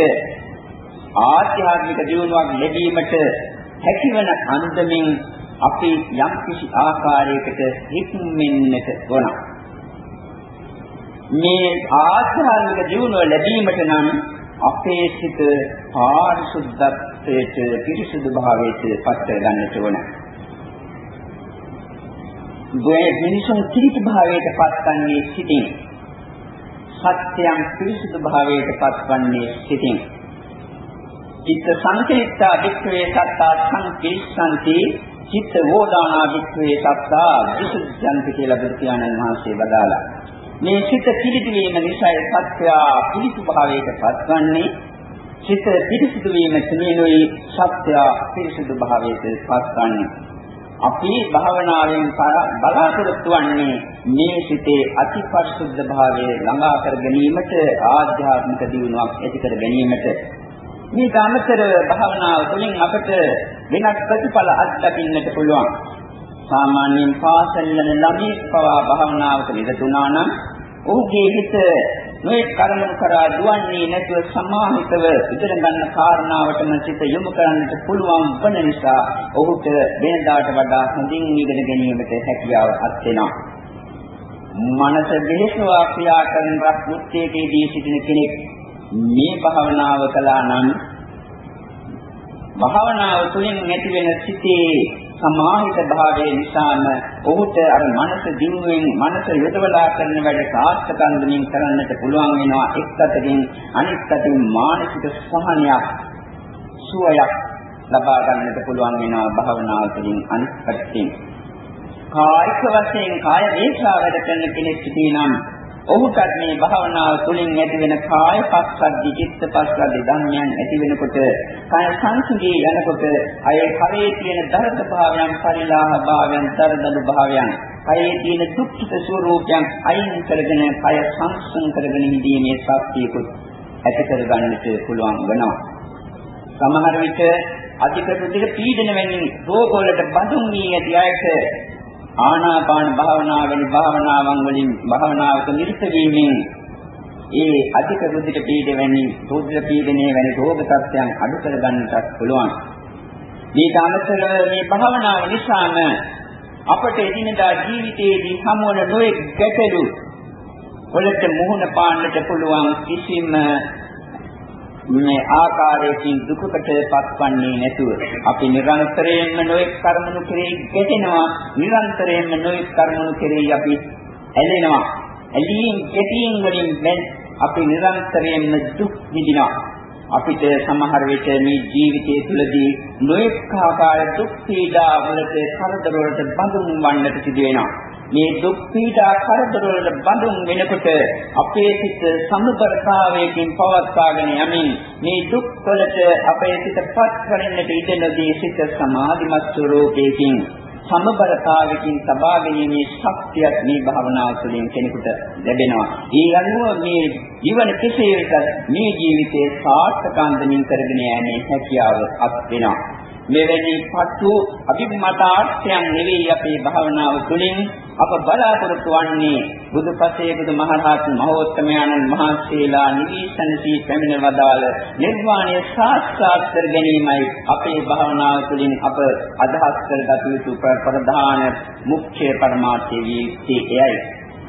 ආධ්‍යාත්මික දියුණුවක් ලැබීමට හැකිවන අන්දමින් අපි යම් කිසි ආකාරයකට හික්මෙන්නට ඕන. මේ ආධ්‍යාත්මික දියුණුව ලැබීමට නම් අපේ සිත පාරිශුද්ධත්වයට පිරිසුදු භාවයට පත් කර ගන්නට ඕන. ගේ මිනිසුන් කිරිත භාවයට පත්වන්නේ සිටින්. සත්‍යයන් පිරිසුදු භාවයට පත්වන්නේ සිටින්. චිත්ත සංකේතා වික්‍රේ සත්තා සංකේසන්ති චිත්ත වෝදානා වික්‍රේ සත්තා විසුද්ධන්ති කියලා බුදු පියාණන් වහන්සේ වදාළා. මේ සිත පිළිදි වීම නිසායි සත්‍ය පිළිසු භාවයට පත්වන්නේ සිත පිරිසිදු වීම තුළිනුයි සත්‍ය පිරිසිදු භාවයට පත්වන්නේ. අපි භාවනාවෙන් බලාපොරොත්තු වන්නේ මේ සිතේ අතිපරිශුද්ධ භාවය ළඟා කර ගැනීමට ආධ්‍යාත්මික දියුණුවක් ඇති කර ගැනීමට. මේ කාමතර භාවනාව තුළින් අපට වෙනත් ප්‍රතිඵල අත්දකින්නට පුළුවන්. සාමාන්‍යයෙන් පාසල් යන ළමයි පවා භාවනාවක නිරතුණා නම් ඔහුගේ හිත මේ කර්ම කරා දුවන්නේ නැතුව සමාහිතව ඉගෙන ගන්න කාරණාවටම සිත යොමු කරන්නට පුළුවන් වන නිසා ඔහුට වෙනදාට වඩා හොඳින් ඉගෙන ගැනීමට හැකියාව අත් වෙනවා. මනස දෙහසවා ක්‍රියා කරන රත්මුත්තේකේදී සිටින කෙනෙක් මේ භාවනාව කළා නම් භාවනාව තුළින් ඇති වෙන සිතේ සමාහිත භාවයේ නිසාම ඔහුට අර මනස දිනුවෙන් මනස යොදවලා කරන වැඩ සාර්ථකන්දමින් කරන්නට පුළුවන් වෙනවා. එක් අතකින් අනිත් අතින් මානසික සහනයක් සුවයක් ලබා ගන්නට පුළුවන් වෙනවා භාවනාව තුළින් අනිත් පැත්තෙන්. කායික වශයෙන් කාය වේශා වැඩ කරන කෙනෙක් සිටිනම් ඔහුටත් මේ භාවනාව තුළින් ඇති වෙන කාය පස්සද්ධි චිත්ත පස්සද්ධි ධර්මයන් ඇති වෙනකොට කාය සංසිඳී යනකොට අය කරේ තියෙන දරද භාවයන් පරිලාහ භාවයන් දරදළු භාවයන් කයේ තියෙන දුක්ඛිත ස්වરૂපයන් අයින් කරගෙන කය සංසං කරගෙන ඉඳීමේ ශක්තියකුත් ඇති කරගන්නට පුළුවන් වෙනවා. සමහර විට අධික රුධිර පීඩන වෙනින් රෝගවලට බඳුන් වී ඇති අයට ආනාපාන භාවනාවෙන් භාවනාවන් වලින් භාවනාවක නිරත වීමෙන් ඒ අධික රුධිර පීඩ වැනි රුධිර පීඩනයේ වැනි රෝග තත්ත්වයන් අඩු කර ගන්නටත් පුළුවන්. මේ කාමතර මේ භාවනාව නිසාම අපට එදිනදා ජීවිතයේදී සමුවන නොයෙක් ගැටලු වලට මුහුණ පාන්නට පුළුවන් කිසිම මේ ආකාරයකින් දුකකට පත්වන්නේ නැතුව අපි නිරන්තරයෙන්ම නොඑක් කර්මණු කෙරෙහි ගැටෙනවා. නිරන්තරයෙන්ම නොඑක් කර්මණු කෙරෙහි අපි ඇලෙනවා. ඇලීම් ගැටීම් වලින් දැන් අපි නිරන්තරයෙන්ම දුක් විඳිනවා. අපිට සමහර විට මේ ජීවිතය තුළදී නොඑක් ආකාර දුක් පීඩා වලට කරදර වලට බඳුන් වන්නට සිදු වෙනවා. මේ දුක් පීඩා කරදර වලට බඳුන් වෙනකොට අපේ සිත සමුපරතාවයකින් පවත්වාගෙන යමින් මේ දුක් වලට අපේ සිතපත් කරන්නට ඉඩ නොදී සිත සමාධිමත් ස්වરૂපයකින් සමබරතාවකින් සබා ගැනීමේ ශක්තියක් මේ භාවනාව තුළින් කෙනෙකුට ලැබෙනවා. ඒ අනුව මේ ජීවන කෙසේ වෙතත් මේ ජීවිතයේ සාර්ථකාන්තමින් කරගෙන යෑමේ හැකියාව අත් වෙනවා. මෙවැනි පටු අභිමතාර්ථයන් නෙවෙයි අපේ භාවනාව තුළින් අප බලාපොරොත්තු වන්නේ බුදුපසේ බුදුමහරහත් මහෝත්තමයන්න් වහන්සේලා නිවිසනසී පැමිණ වදාළ නිර්වාණය සාක්ෂාත් කර ගැනීමයි අපේ භාවනාව තුළින් අප අදහස් කරගත යුතු ප්‍රධාන මුඛ්‍ය පරමාර්ථය වී එයයි.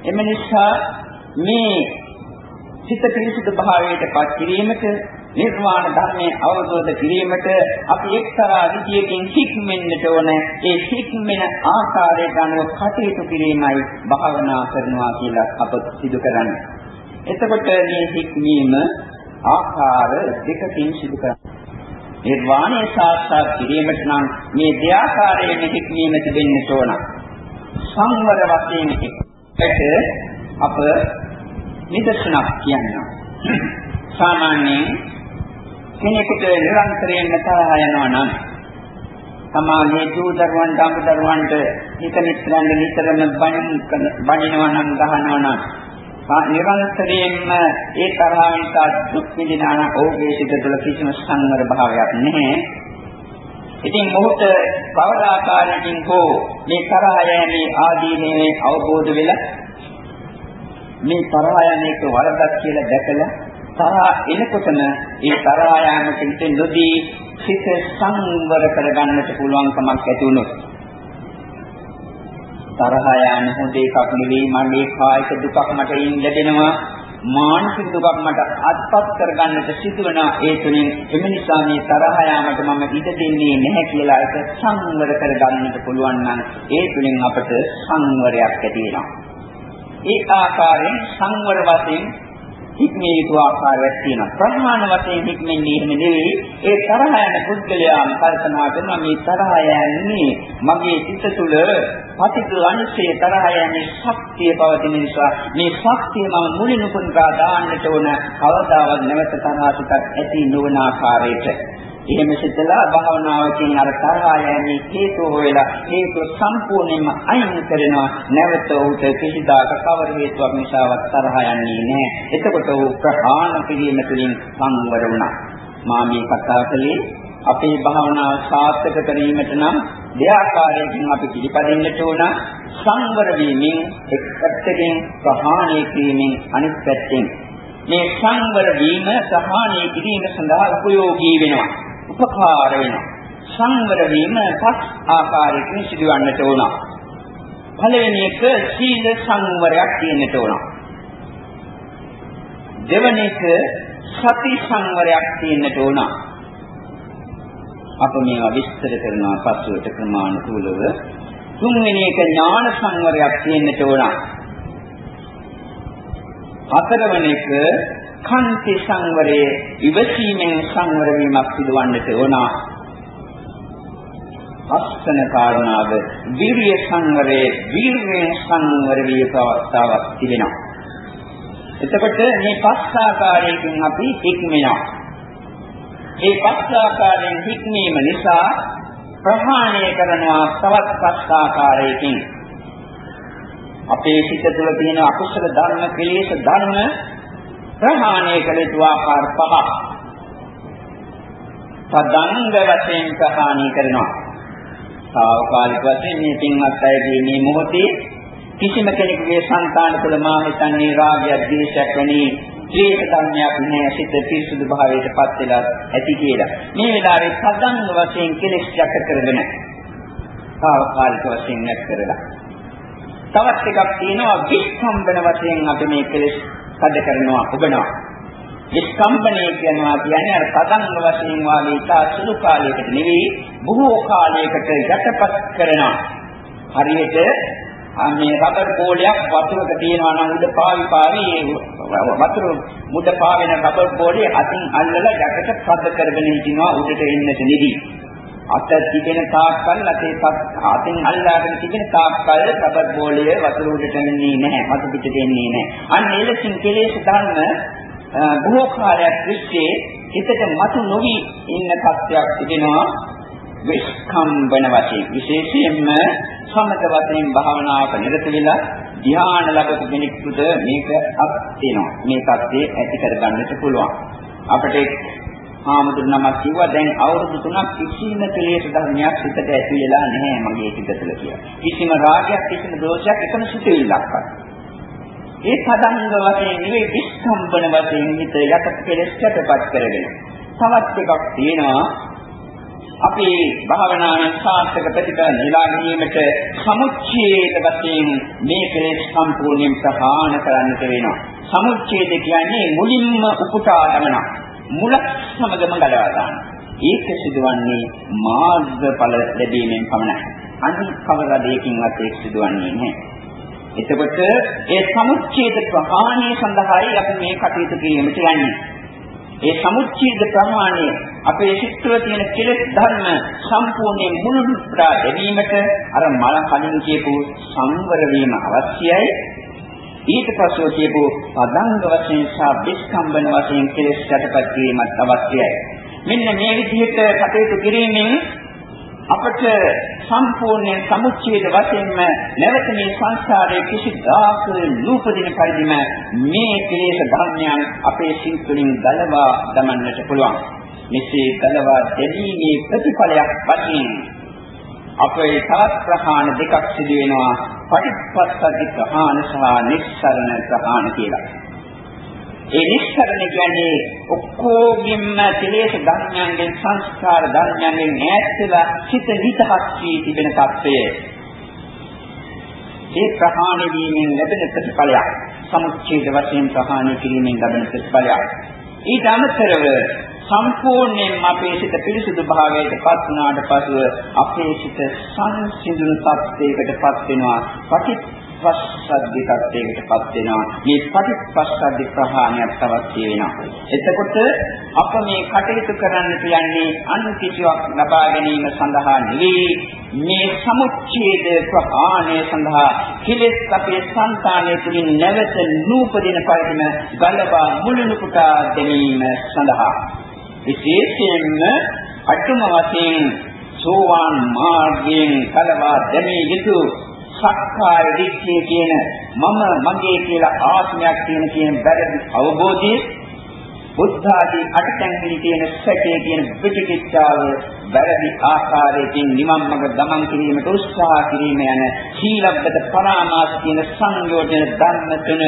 එම නිසා මේ සිත පිරිසුදු භාවයට පත් කිරීමට නිර්වාණ ධර්මයේ අවබෝධ කිරීමට අපි එක්තරා විදියකින් හික්මෙන්නට ඕන ඒ හික්මෙන ආකාරයට අනුව කටයුතු කිරීමයි භාවනා කරනවා කියලා අප සිදු කරන්නේ. එතකොට මේ හික්මීම ආකාර දෙකකින් සිදු කරනවා. නිර්වාණය සාක්ෂාත් කිරීමට නම් මේ දෙආකාරයෙන් හික්මීම තිබෙන්නට ඕන. සංවර වශයෙන් එකට අප නිදර්ශනක් කියන්නවා. සාමාන්‍යයෙන් කෙනෙකුට නිරන්තරයෙන්ම තරහ යනවා නම් සමාජයේ දූ දරුවන්ට අඹ දරුවන්ට හිත මිත්‍රයන්ට නිතරම බණිනවා නම් ගහනවා නම් නිරන්තරයෙන්ම ඒ තරහින් තා දුක් විඳිනා ඕගේ සිත තුළ කිසිම සංවර භාවයක් නැහැ. ඉතින් මොහොත කවර ආකාරයකින් හෝ මේ තරහ යෑමේ ආදීනේ අවබෝධ වෙලා මේ තරහ යන එක වරදක් කියලා දැකලා තරහා එනකොටම ඒ තරහා යාමට හිත නොදී සිත සංවර කරගන්නට පුළුවන්කමක් ඇති වුණොත් තරහා යාම හොඳ එකක් නෙවෙයි මගේ කායික දුකක් මට ඉන් ලැබෙනවා මානසික දුකක් මට අත්පත් කරගන්නට සිදුවන ඒ තුලින් එම නිසා මේ තරහ යාමට මම ඉඩ දෙන්නේ නැහැ කියලා ඒක සංවර කරගන්නට පුළුවන් නම් ඒ තුලින් අපට සංවරයක් ඇති වෙනවා. ඒ ආකාරයෙන් සංවර වශයෙන් හික්මේ යුතු ආකාරයක් තියෙනවා. ප්‍රඥාන වශයෙන් හික්මෙන්නේ එහෙම නෙවෙයි. ඒ තරහ යන පුද්ගලයාම කල්පනා කරනවා මේ තරහ යන්නේ මගේ සිත තුළ පටිඝ තරහ යන්නේ ශක්තිය පවතින නිසා මේ ශක්තිය මම මුලින් උපුන්වා දාන්නට ඕන කවදාවත් නැවත තරහ සිතක් ඇති නොවන ආකාරයට එහෙම සිතලා භාවනාවකින් අර තරහා යන්නේ හේතු හොයලා හේතු සම්පූර්ණයෙන්ම අයින් කරනවා. නැවත උට කිසිදාක කවර හේතුවක් නිසාවත් තරහා යන්නේ නැහැ. එතකොට ਉਹ ප්‍රහාණ කිරීම තුළින් සංවර වුණා. මා මේ කතා කළේ අපේ භාවනාව සාර්ථක කිරීමට නම් දෙආකාරයකින් අපි පිළිපදින්නට ඕන සංවර වීමෙන් එක් පැත්තකින් ප්‍රහාණය කිරීමෙන් අනිත් පැත්තෙන්. මේ සංවර වීම සහානය කිරීම සඳහා උපයෝගී වෙනවා. උපකාර වෙනවා. සංවර වීම පස් ආකාරයකින් සිදුවන්නට ඕන. පළවෙනි එක සීල සංවරයක් තියෙන්නට ඕන. දෙවෙනි එක සති සංවරයක් තියෙන්නට ඕන. අප මේවා විස්තර කරනවා පසුවට ක්‍රමානුකූලව. තුන්වෙනි එක ඥාන සංවරයක් තියෙන්නට ඕන. හතරවෙනි එක කන්ති සංවරයේ ඉවසීමෙන් සංවර වීමක් සිදුවන්නට ඕන. අස්සන කාරණාව වීර්ය සංවරයේ වීර්යෙන් සංවර විය අවස්ථාවක් තිබෙනවා. එතකොට මේ පස් ආකාරයකින් අපි හික්මෙනවා. මේ පස් ආකාරයෙන් හික්මීම නිසා ප්‍රහාණය කරනවා තවත් පස් ආකාරයකින් අපේ සිත තුළ තියෙන අකුසල ධර්ම, කෙලෙස් ධර්ම ප්‍රහාණය කළ යුතු ආකාර පහ. සදංග වශයෙන් ප්‍රහාණය කරනවා. සාවකාලික වශයෙන් මේ පින්වත් අයගේ මේ මොහොතේ කිසිම කෙනෙකුගේ సంతාන තුළ මා හිතන්නේ රාගයක්, ද්වේෂයක් වැනි ක්ලේශ ධර්මයක් නැහැ සිත පිරිසුදු භාවයට පත් වෙලා ඇති කියලා. මේ වෙලාවේ සදංග වශයෙන් කෙලෙස් යට කරගෙන සාවකාලික වශයෙන් නැත් කරලා. තවත් එකක් තියෙනවා විස්කම්බන වශයෙන් අපි මේ කෙලෙස් සද කරනවා උගනවා. විස්කම්බණය කියනවා කියන්නේ අර තදංග වශයෙන් වාගේ ඉතා සුළු කාලයකට නෙවෙයි බොහෝ කාලයකට යටපත් කරනවා. හරියට මේ රබර් බෝලයක් වතුරක තියෙනවා නම් උඩ පාවි පාවි වතුර මුඩ පාවෙන රබර් බෝලේ අතින් අල්ලලා යටට පද කරගෙන හිටිනවා උඩට එන්නට නිදි. අත තිබෙන තාක්කල් අතේ අතින් අල්ලාගෙන තිබෙන තාක්කල් රබර් බෝලය වතුර උඩට එන්නේ නැහැ. වතු පිටට එන්නේ නැහැ. අන්න එලෙසින් කෙලෙස් ධර්ම බොහෝ කාලයක් තිස්සේ හිතට මතු නොවි ඉන්න තත්ත්වයක් තිබෙනවා විස්කම්බන වශයෙන් විශේෂයෙන්ම සමත වශයෙන් භාවනාවක නිරත වෙලා ධ්‍යාන ලැබපු කෙනෙකුට මේක අත් වෙනවා මේ தත්ත්වය ඇති කරගන්නට පුළුවන් අපිට ආමුදුන නමක් කිව්වා දැන් අවුරුදු 3ක් කිසිම කෙලෙස් ධර්මයක් හිතට ඇති වෙලා නැහැ මගේ හිත තුළ කියලා කිසිම රාගයක් කිසිම දෝෂයක් එකම සිතෙවිල්ලක්වත් ඒ පදංග වශයෙන් නෙවෙයි විස්කම්බන වශයෙන් හිත යට කෙලෙස් යටපත් කරගෙන. තවත් එකක් තියෙනවා අපි භාවනාවෙන් සාර්ථක ප්‍රතිඵල නෙලා ගැනීමට සමුච්ඡේද වශයෙන් මේ කෙලෙස් සම්පූර්ණයෙන් ප්‍රහාණ කරන්නට වෙනවා. සමුච්ඡේද කියන්නේ මුලින්ම උපුටා දමන මුල සමගම ගලවා දාන. ඒක සිදුවන්නේ මාර්ගඵල ලැබීමෙන් පමණයි. අනිත් කවර දෙයකින්වත් ඒක සිදුවන්නේ නැහැ. එතකොට ඒ සමුච්ඡේද ප්‍රහාණය සඳහායි අපි මේ කටයුතු කිරීමට යන්නේ. ඒ සමුච්ඡේද ප්‍රහාණය අපේ සිත්වල තියෙන කෙලෙස් ධර්ම සම්පූර්ණයෙන් මුළුමනින්ම දැවීමට අර මල කලින් කියපු සංවර වීම අවශ්‍යයි. ඊට පස්ව කියපු පදංග වශයෙන් සහ විස්කම්බන වශයෙන් කෙලෙස් යටපත් කිරීමත් අවශ්‍යයි. මෙන්න මේ විදිහට කටයුතු කිරීමෙන් අපට සම්පූර්ණ සමුච්ඡේද වශයෙන්ම නැවත මේ සංසාරයේ කිසිදාක නූපදින පරිදිම මේ ක්ලේශ ධර්මයන් අපේ සිත් තුළින් ගලවා දමන්නට පුළුවන්. මෙසේ ගලවා දැමීමේ ප්‍රතිඵලයක් වශයෙන් අපේ තවත් ප්‍රහාණ දෙකක් සිදු වෙනවා. පටිච්චසමුප්පාද ප්‍රහාණ සහ නිස්සරණ ප්‍රහාණ කියලා. ඒ නිස්සරණ කියන්නේ ඔක්කොගින්ම කෙලෙස් ධර්මයන්ගෙන් සංස්කාර ධර්මයන්ගෙන් ඈත් වෙලා සිත නිදහස් වී තිබෙන තත්ත්වය. ඒ ප්‍රහාණය වීමෙන් ලැබෙන ප්‍රතිඵලයක්. සමුච්ඡේද වශයෙන් ප්‍රහාණය කිරීමෙන් ලැබෙන ප්‍රතිඵලයක්. ඊට අමතරව සම්පූර්ණයෙන්ම අපේ සිත පිරිසුදු භාවයට පත් වුණාට පසුව අපේ සිත සංසිඳුණු තත්ත්වයකටපත් වෙනවා. පටිච්ච පස්සද්ධි තත්ත්වයකටපත් වෙනවා. මේ පටිච්චසද්ධි ප්‍රහාණයක් අවශ්‍ය වෙනවා. එතකොට අප මේ කටයුතු කරන්නට යන්නේ අන් කිසිවක් ලබා ගැනීම සඳහා නෙවෙයි මේ සමුච්ඡේද ප්‍රහාණය සඳහා කිලෙස් අපේ సంతානය තුළින් නැවත නූපදින පරිදිම ගලවා මුලිනු පුටා ගැනීම සඳහා විශේෂයෙන්ම අටුම වශයෙන් සෝවාන් මාර්ගයෙන් කලවා දැමිය යුතු සක්කාය දිට්ඨිය කියන මම මගේ කියලා ආත්මයක් තියෙන කියන බැරි අවබෝධය බුද්ධ ආදී අටතැන්වල තියෙන සැකේ කියන විචිකිච්ඡාව වැරදි ආකාරයෙන් නිවන් මඟ ගමන් කිරීමට උත්සාහ කිරීම යන සීලබ්බත පරාමාස කියන සංයෝජන ධර්ම තුන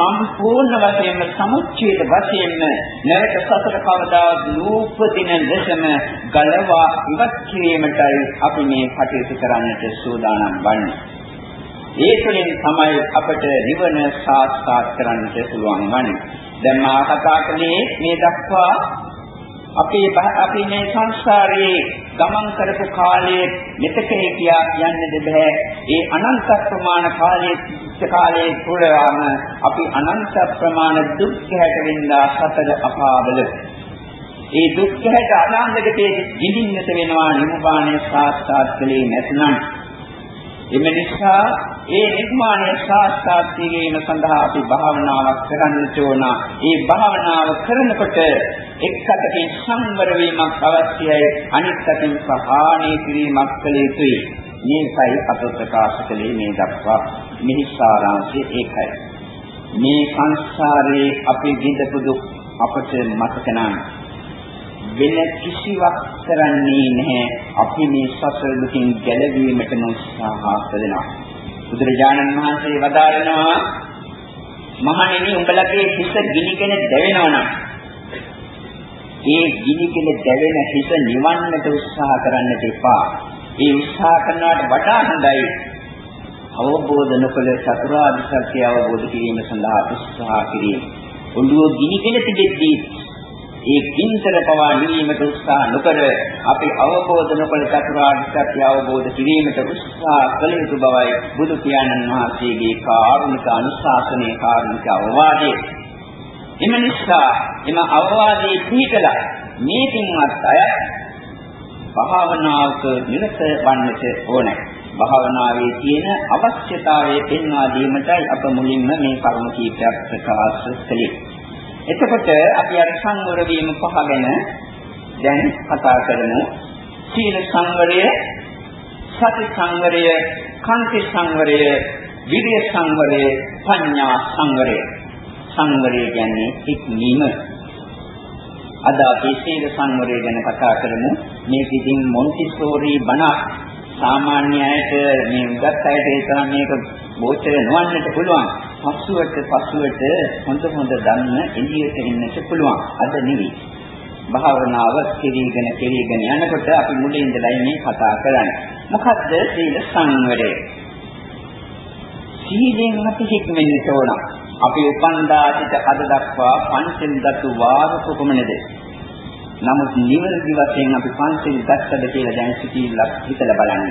සම්පූර්ණ වශයෙන්ම සමුච්ඡේද වශයෙන්ම නැවත සතර කවදාවත් නූපදින ලෙසම ගලවා ඉවත් කිරීමටයි අපි මේ කටයුතු කරන්නට සූදානම් වන්නේ. ඒ තුළින් තමයි අපට නිවන සාක්ෂාත් කරන්නට පුළුවන් වන්නේ. දැන් මා කතා කළේ මේ දක්වා අපේ අපි මේ සංසාරයේ ගමන් කරපු කාලයේ මෙතකේ කියා යන්නද බෑ. ඒ අනන්ත ප්‍රමාණ කාලයේ කාලයේ තුරම අපි අනන්ත ප්‍රමාණ දුක් හැටෙන්නා සතර අපාවල. ඒ දුක් හැට අනාගතයේ ජීවින්නට වෙනවා නිර්වාණය සාක්ෂාත් කළේ නැත්නම් එම නිසා ඒ නිර්මාණය සාක්ෂාත් කිරීම සඳහා අපි භාවනාවක් කරන්නට ඕන. ඒ භාවනාව කරනකොට එක්කටකින් සංවර වීමක් අවශ්‍යයි. අනිත් අතින් සහානය කිරීමක් කළ යුතුයි. මේකයි අප ප්‍රකාශ කළේ මේ දක්වා. මෙහි සාරාංශය ඒකයි. මේ සංසාරේ අපි විඳපු දුක් අපට මතක නැහැ. වෙන කිසිවක් කරන්නේ නැහැ. අපි මේ සසර දුකින් ගැලවීමට උත්සාහ කරනවා. බුදුරජාණන් වහන්සේ වදාරනවා මහණෙනි උඹලගේ හිත ගිනිගෙන දැවෙනවා නම් ඒ ගිනිගෙන දැවෙන හිත නිවන්නට උත්සාහ කරන්නට එපා. ඒ උත්සාහ කරනවට වඩා හොඳයි අවබෝධ නොකළ චතුරාර්ය සත්‍ය අවබෝධ කිරීම සඳහා උත්සාහ කිරීම. ඔළුව ගිනිගෙන තිබෙද්දී ඒ කින්තර පවා නිවීමට උත්සාහ නොකර අපි අවබෝධ නොකළ චතුරාර්ය සත්‍ය අවබෝධ කිරීමට උත්සාහ කළ යුතු බවයි බුදු පියාණන් වහන්සේගේ කාරුණික අනුශාසනයේ කාරුණික අවවාදයේ. එම නිසා එම අවවාදයේ පිළිකලා මේ පින්වත් අය භාවනාවක නිරත වන්නට ඕනේ. භාවනාවේ තියෙන අවශ්‍යතාවය පෙන්වා දීමටයි අප මුලින්ම මේ කරුණ කීපයක් ප්‍රකාශ කළේ. එතකොට අපි අර සංවර වීම පහ ගැන දැන් කතා කරමු. සීල සංවරය, සති සංවරය, කාන්ති සංවරය, විරිය සංවරය, පඤ්ඤා සංවරය. සංවරය කියන්නේ ඉක්මීම. අද අපි සීල සංවරය ගැන කතා කරමු. මේක ඉතින් මොන්ටිසෝරි බණ සාමාන්‍ය අයට මේ උගත් අයට ඒ තරම් මේක බෝචර නොවන්නට පුළුවන්. පසුවට පසුවට හොඳ හොඳ ධර්ම එළියට එන්නට පුළුවන්. අද නෙවෙයි. භාවනාව කෙරීගෙන කෙරීගෙන යනකොට අපි මුලින් ඉඳලා මේ කතා කරන්නේ. මොකද්ද සීල සංවරය? සීලෙන් අපි හික්මෙන්නට ඕන. අපි උපන්දා සිට අද දක්වා පංචෙන් දතු වාර කොපමණද? නමුත් නිවැරදි වශයෙන් අපි පංචෙන් දැක්කද කියලා දැන් සිටිල්ලක් හිතලා බලන්න.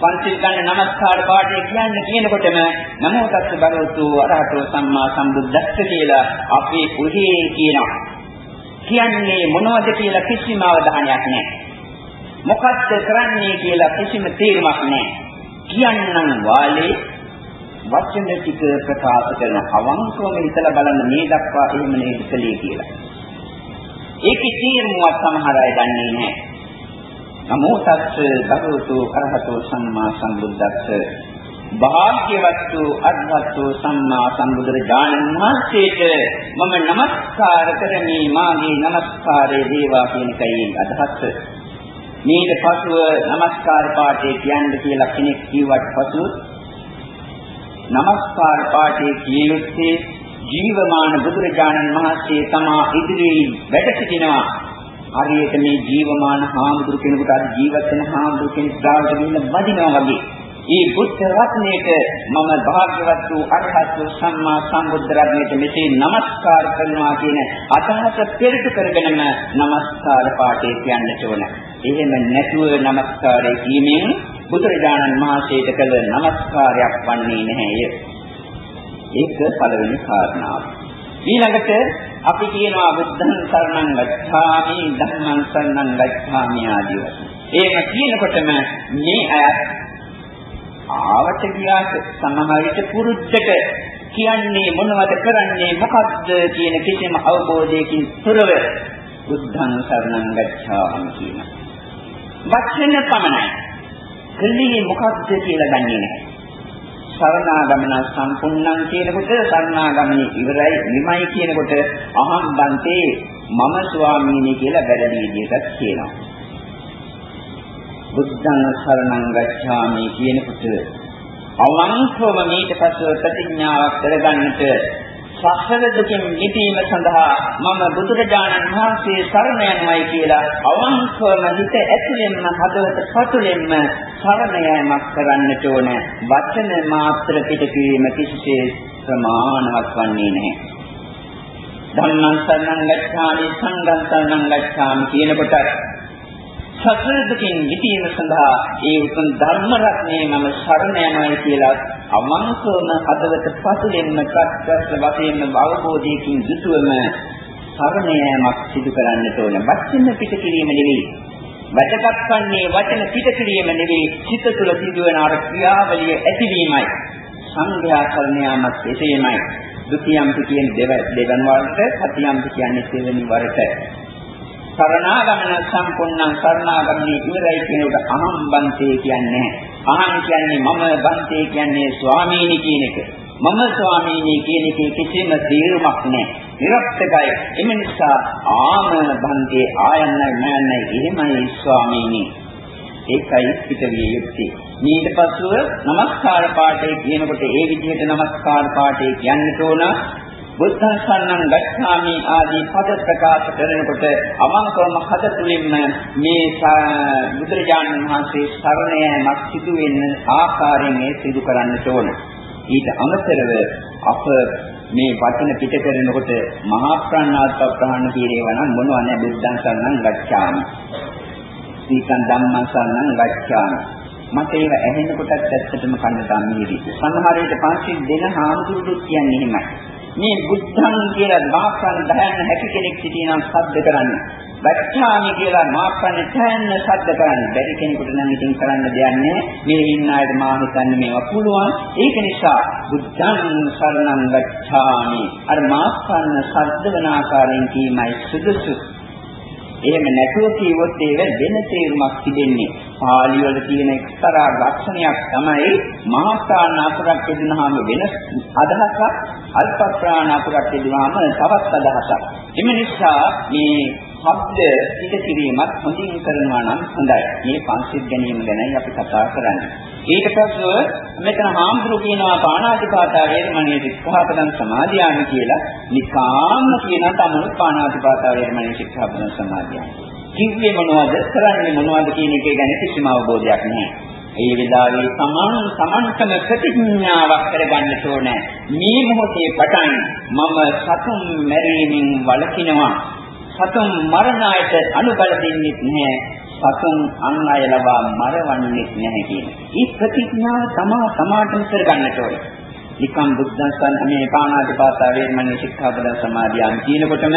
පංචිල් ගන්න නමස්කාර පාඨය කියන්නේ කියනකොටම නමෝ තස්ස භගවතු අරහතෝ සම්මා සම්බුද්දස්ස කියලා අපි උහි කියනවා. කියන්නේ මොනවද කියලා කිසිම අවධානයක් නැහැ. මොකක්ද කරන්නේ කියලා කිසිම තේරුමක් නැහැ. කියන්නම් වාලේ වචන ටික ප්‍රකාශ කරන අවංකවම හිතලා බලන්න මේ දක්වා එහෙම නේද කලේ කියලා. ඒකේ තේරුමවත් සමහර අය දන්නේ නැහැ. නමෝ තස්ස භගවතු අරහතෝ සම්මා සම්බුද්දස්ස. භාග්‍යවත් වූ අද්වත්තු සම්මා සම්බුදුරජාණන් වහන්සේට මම নমස්කාර කරමි. මාගේ নমස්කාරයේ දේවා කියන කයින් අදහස්. මේක පසුව নমස්කාර පාඨය කියන්න කියලා කෙනෙක් කිව්වට පසු নমස්කාර පාඨයේ කියුත්තේ ජීවමාන බුදුරජාණන් වහන්සේ තමා ඉදිරියේ වැඩ සිටිනවා. හරියට මේ ජීවමාන හාමුදුරු කෙනෙකුට අර ජීවත් වෙන හාමුදුරු කෙනෙක් ගාවට ගිහින් වදිනවා වගේ. මේ බුද්ධ රත්නයට මම භාග්‍යවත් වූ අරහත් වූ සම්මා සම්බුද්ධ රත්නයට මෙසේ নমස්කාර කරනවා කියන අදහස පෙරට කරගෙනම নমස්කාර පාඨය කියන්නට ඕන. එහෙම නැතුව নমස්කාරය කියමින් බුදුරජාණන් වහන්සේට කළ নমස්කාරයක් වන්නේ නැහැ. ඒක පළවෙනි කාරණාව. ඊළඟට අපි කියනවා බුද්ධං සරණං ගච්ඡාමි ධම්මං සරණං ගච්ඡාමි ආදී වශයෙන්. ඒක කියනකොටම මේ අය ආවට ගියාට සමහර විට පුරුද්දට කියන්නේ මොනවද කරන්නේ මොකද්ද කියන කිසිම අවබෝධයකින් තොරව බුද්ධං සරණං ගච්ඡාමි කියන. වචන පමණයි. කල්ලි මොකද්ද කියලා දන්නේ නැහැ. සරණාගමන සම්පූර්ණං කියනකොට සරණාගමනේ ඉවරයි නිමයි කියනකොට අහම් බන්තේ මම ස්වාමීනි කියලා වැරදි විදිහට කියනවා. බුද්ධං සරණං ගච්ඡාමි කියනකොට අවංකවම ඊට පස්ව ප්‍රතිඥාවක් කරගන්නට සසර දුකින් මිදීම සඳහා මම බුදුරජාණන් වහන්සේ සරණ යනවායි කියලා අවංකවම හිත ඇතුළෙන්ම හදවත පතුලෙන්ම සරණ යාමක් කරන්නට ඕන. වචන මාත්‍ර පිටකීම කිසිසේ ප්‍රමාණවත් වන්නේ නැහැ. ධම්මං සරණං ගච්ඡාමි සංඝං සරණං ගච්ඡාමි කියනකොට සසර දුකින් මිදීම සඳහා ඒ උතුම් ධර්ම රත්නයේ මම සරණ යනවායි කියලා අමංකවම හදවත පතුලෙන්ම කත්කස් වශයෙන්ම අවබෝධයකින් යුතුවම සරණ යාමක් සිදු කරන්නට ඕන. වචන පිට කිරීම නෙවෙයි. වැටගත් වන්නේ වචන පිට කිරීම නෙවෙයි. සිත තුළ සිදුවන අර ක්‍රියාවලිය ඇතිවීමයි. සංඝයා සරණ යාමක් එසේමයි. ဒုတိယම් කියන දෙවන වරට, තතියම් කියන්නේ දෙවෙනි වරට. සරණාගමන සම්පූර්ණං සරණාගමනේ ඉවරයි කියන එක අහම් බන්තේ කියන්නේ. අහම් කියන්නේ මම බන්තේ කියන්නේ ස්වාමීනි කියන එක. මම ස්වාමීනි කියන එකේ කිසිම තීරමක් නැහැ. නිර්ක්තකයි එම නිසා ආම බන්තේ ආයන්නයි මෑන්නයි එහෙමයි ස්වාමීනි. ඒකයි පිටවිය යුත්තේ. ඊට පස්ව নমස්කාර පාඨය කියනකොට ඒ විදිහට নমස්කාර පාඨය කියන්නට ඕන. බුද්ධං සන්නං ගච්ඡාමි ආදී පද ප්‍රකාශ කරනකොට අවංකවම හද තුලින්ම මේ බුදුරජාණන් වහන්සේ සරණ යෑමක් සිදු වෙන ආකාරයෙන් ඒ සිදු කරන්නට ඕන. ඊට අමතරව අප මේ වචන පිට කරනකොට මහා ප්‍රාණාත්ව ප්‍රහාණ කීරේව නම් මොනවා නැ බුද්ධං සරණං ගච්ඡාමි. සීකන් ධම්මං සරණං ගච්ඡාමි. මට ඒව ඇහෙනකොටත් ඇත්තටම කන්නට අම්මේදී. සමහර විට පන්සිල් දෙන හාමුදුරුවෝ කියන්නේ එහෙමයි. මේ බුද්ධං කියලා වාක්‍යන දහන්න හැකි කෙනෙක් සිටිනම් සද්ද කරන්නේ. වැච්ඡාමි කියලා මාපන්න තැන්න සද්ද කරන්නේ. බැරි කෙනෙකුට නම් ඉතින් කරන්න දෙයක් නැහැ. මේ ඉන්න අයට මා හිතන්නේ මේවා පුළුවන්. ඒක නිසා බුද්ධං සරණං ගච්ඡාමි. අර මාපන්න සද්ද වන ආකාරයෙන් කීමයි සුදුසු. එහෙම නැතුව කියවොත් ඒක වෙන තේරුමක් තිබෙන්නේ. පාලි වල තියෙන එක්තරා ලක්ෂණයක් තමයි මහාස්ථාන අපරක් දෙදුනහම වෙන අදහසක් අල්ප ප්‍රාණ අපරක් දෙදුනහම තවත් අදහසක්. එම නිසා මේ ශබ්ද පිට කිරීමත් හොඳින් කරනවා නම් හොඳයි. මේ පංචිත් ගැනීම ගැනයි අපි කතා කරන්නේ. ඊට පස්ව මෙතන හාමුදුරු කියනවා පාණාතිපාතා වේරමණී සික්ඛාපදං සමාදියාමි කියලා. නිකාම්ම කියන තමනුත් පාණාතිපාතා වේරමණී සික්ඛාපදං සමාදියාමි. කිව්වේ මොනවද කරන්නේ මොනවද කියන එක ගැන කිසිම අවබෝධයක් නැහැ. ඒ විලාවේ සමන් සමන්තම ප්‍රතිඥාවක් කරගන්න ඕනේ. මේ මොහොතේ පටන් මම සතුන් මැරීමෙන් වළකිනවා. සතුන් මරණයට අනුබල දෙන්නේ නැහැ. සතුන් අන් අය ලබා මරවන්නේ නැහැ කියන. මේ ප්‍රතිඥාව තමා සමාතම කරගන්නට ඕනේ. නිකම් බුද්ධං සම්මේ පාණාතිපාතා වේරමණී ශික්ෂාපද සමාදියාන් කියනකොටම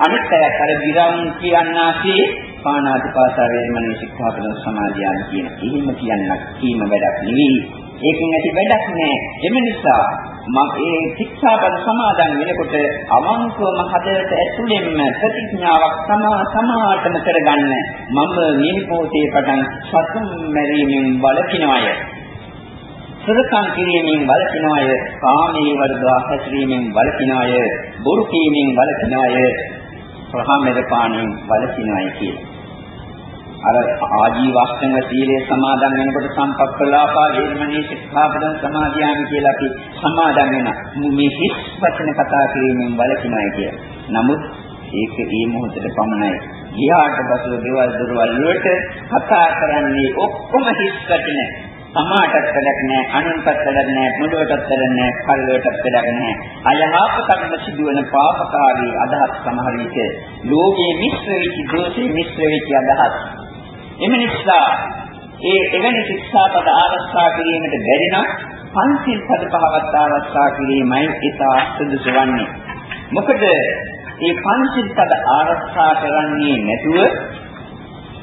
අනිත් අය අර විරම් කියන්නාසේ පාණාතිපාතා වේරමණී ශික්ෂාපද සමාදියාන් කියන. එහෙම කියන්නක් කීම වැඩක් නෙවෙයි. ඒකෙන් ඇති වැඩක් නෑ. එම නිසා මම ඒ ශික්ෂාපද සමාදන් වෙනකොට අවංකවම හදයට ඇතුළෙන්ම ප්‍රතිඥාවක් තමා සමාතම කරගන්න මම මේ පොතේ පටන් සතුන් මැරීමෙන් වළකිනවය. සුරකම් කිරීමෙන් වළකින අය, කාමයේ වර්ධවා හැසිරීමෙන් වළකින අය, බොරු කීමෙන් වළකින අය, ප්‍රහාමෙද පාණයෙන් වළකින අය කියලා. අර ආජීවස්තංග සීලයේ සමාදන් වෙනකොට සම්පක්ඛලාපා වේරමණී ශික්ෂාපදං සමාදියාමි කියලා අපි සමාදන් වෙනවා. මේ හිස් වචන කතා කිරීමෙන් වළකින අය කියලා. නමුත් ඒක ඒ මොහොතේ පමණයි. ගියාට පසු දේවල් දොරවල් වලට කතා කරන්නේ ඔක්කොම හිස් වචන. සමාටත් වැඩක් නැහැ අනුන්ටත් වැඩක් නැහැ මුළුවටත් වැඩක් නැහැ කල්වටත් වැඩක් නැහැ අයහපතක්ම සිදුවන පාපකාරී අදහස් සමහර විට ලෝකයේ මිශ්‍ර වෙච්ච දෝෂේ මිශ්‍ර වෙච්ච අදහස්. එම නිසා ඒ එවැනි ශික්ෂාපද ආරක්ෂා කිරීමට බැරි නම් පංචිල් පද පහවත් ආරක්ෂා කිරීමයි ඉතා සුදුසු වන්නේ. මොකද මේ පංචිල් පද ආරක්ෂා කරන්නේ නැතුව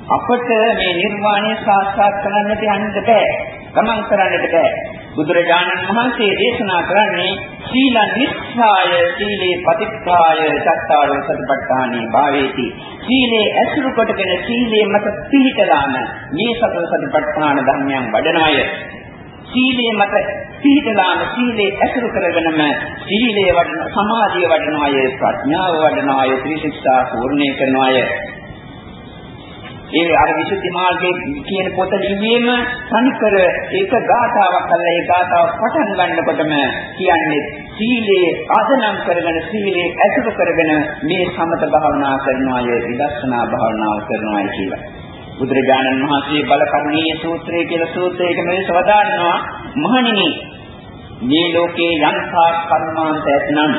අපට මේ නිර්වාණය සාක්ෂාත් කරන්නට යන්න බෑ. ගමන් කරන්නට බෑ. බුදුරජාණන් වහන්සේ දේශනා කරන්නේ සීල නිස්සාය සීලේ පතික්ඛාය චත්තාරෝ සතිපට්ඨානේ භාවේති. සීලේ ඇසුරු කොටගෙන සීලේ මත පිහිටලාම මේ සතර සතිපට්ඨාන ධර්මයන් වඩනාය. සීලේ මත පිහිටලාම සීලේ ඇසුරු කරගෙනම සීලේ වඩන සමාධිය වඩනාය ප්‍රඥාව වඩනාය ත්‍රිශික්ෂා පූර්ණේ කරනාය ඒ අර විසුද්ධි මාර්ගයේ කියන පොත ලිවීම තනිකර ඒක ගාථාවක් අල්ල ඒ ගාථාව පටන් ගන්නකොටම කියන්නේ සීලේ ආදනම් කරගෙන සීලේ ඇසුරු කරගෙන මේ සමත භාවනා කරනවාය විදර්ශනා භාවනාව කරනවායි කියලා. බුදුරජාණන් වහන්සේ බලකර්ණීය සූත්‍රය කියලා සූත්‍රයක මේ සවදානවා මහණෙනි මේ ලෝකේ යන්තා කර්මාන්ත ඇතනම්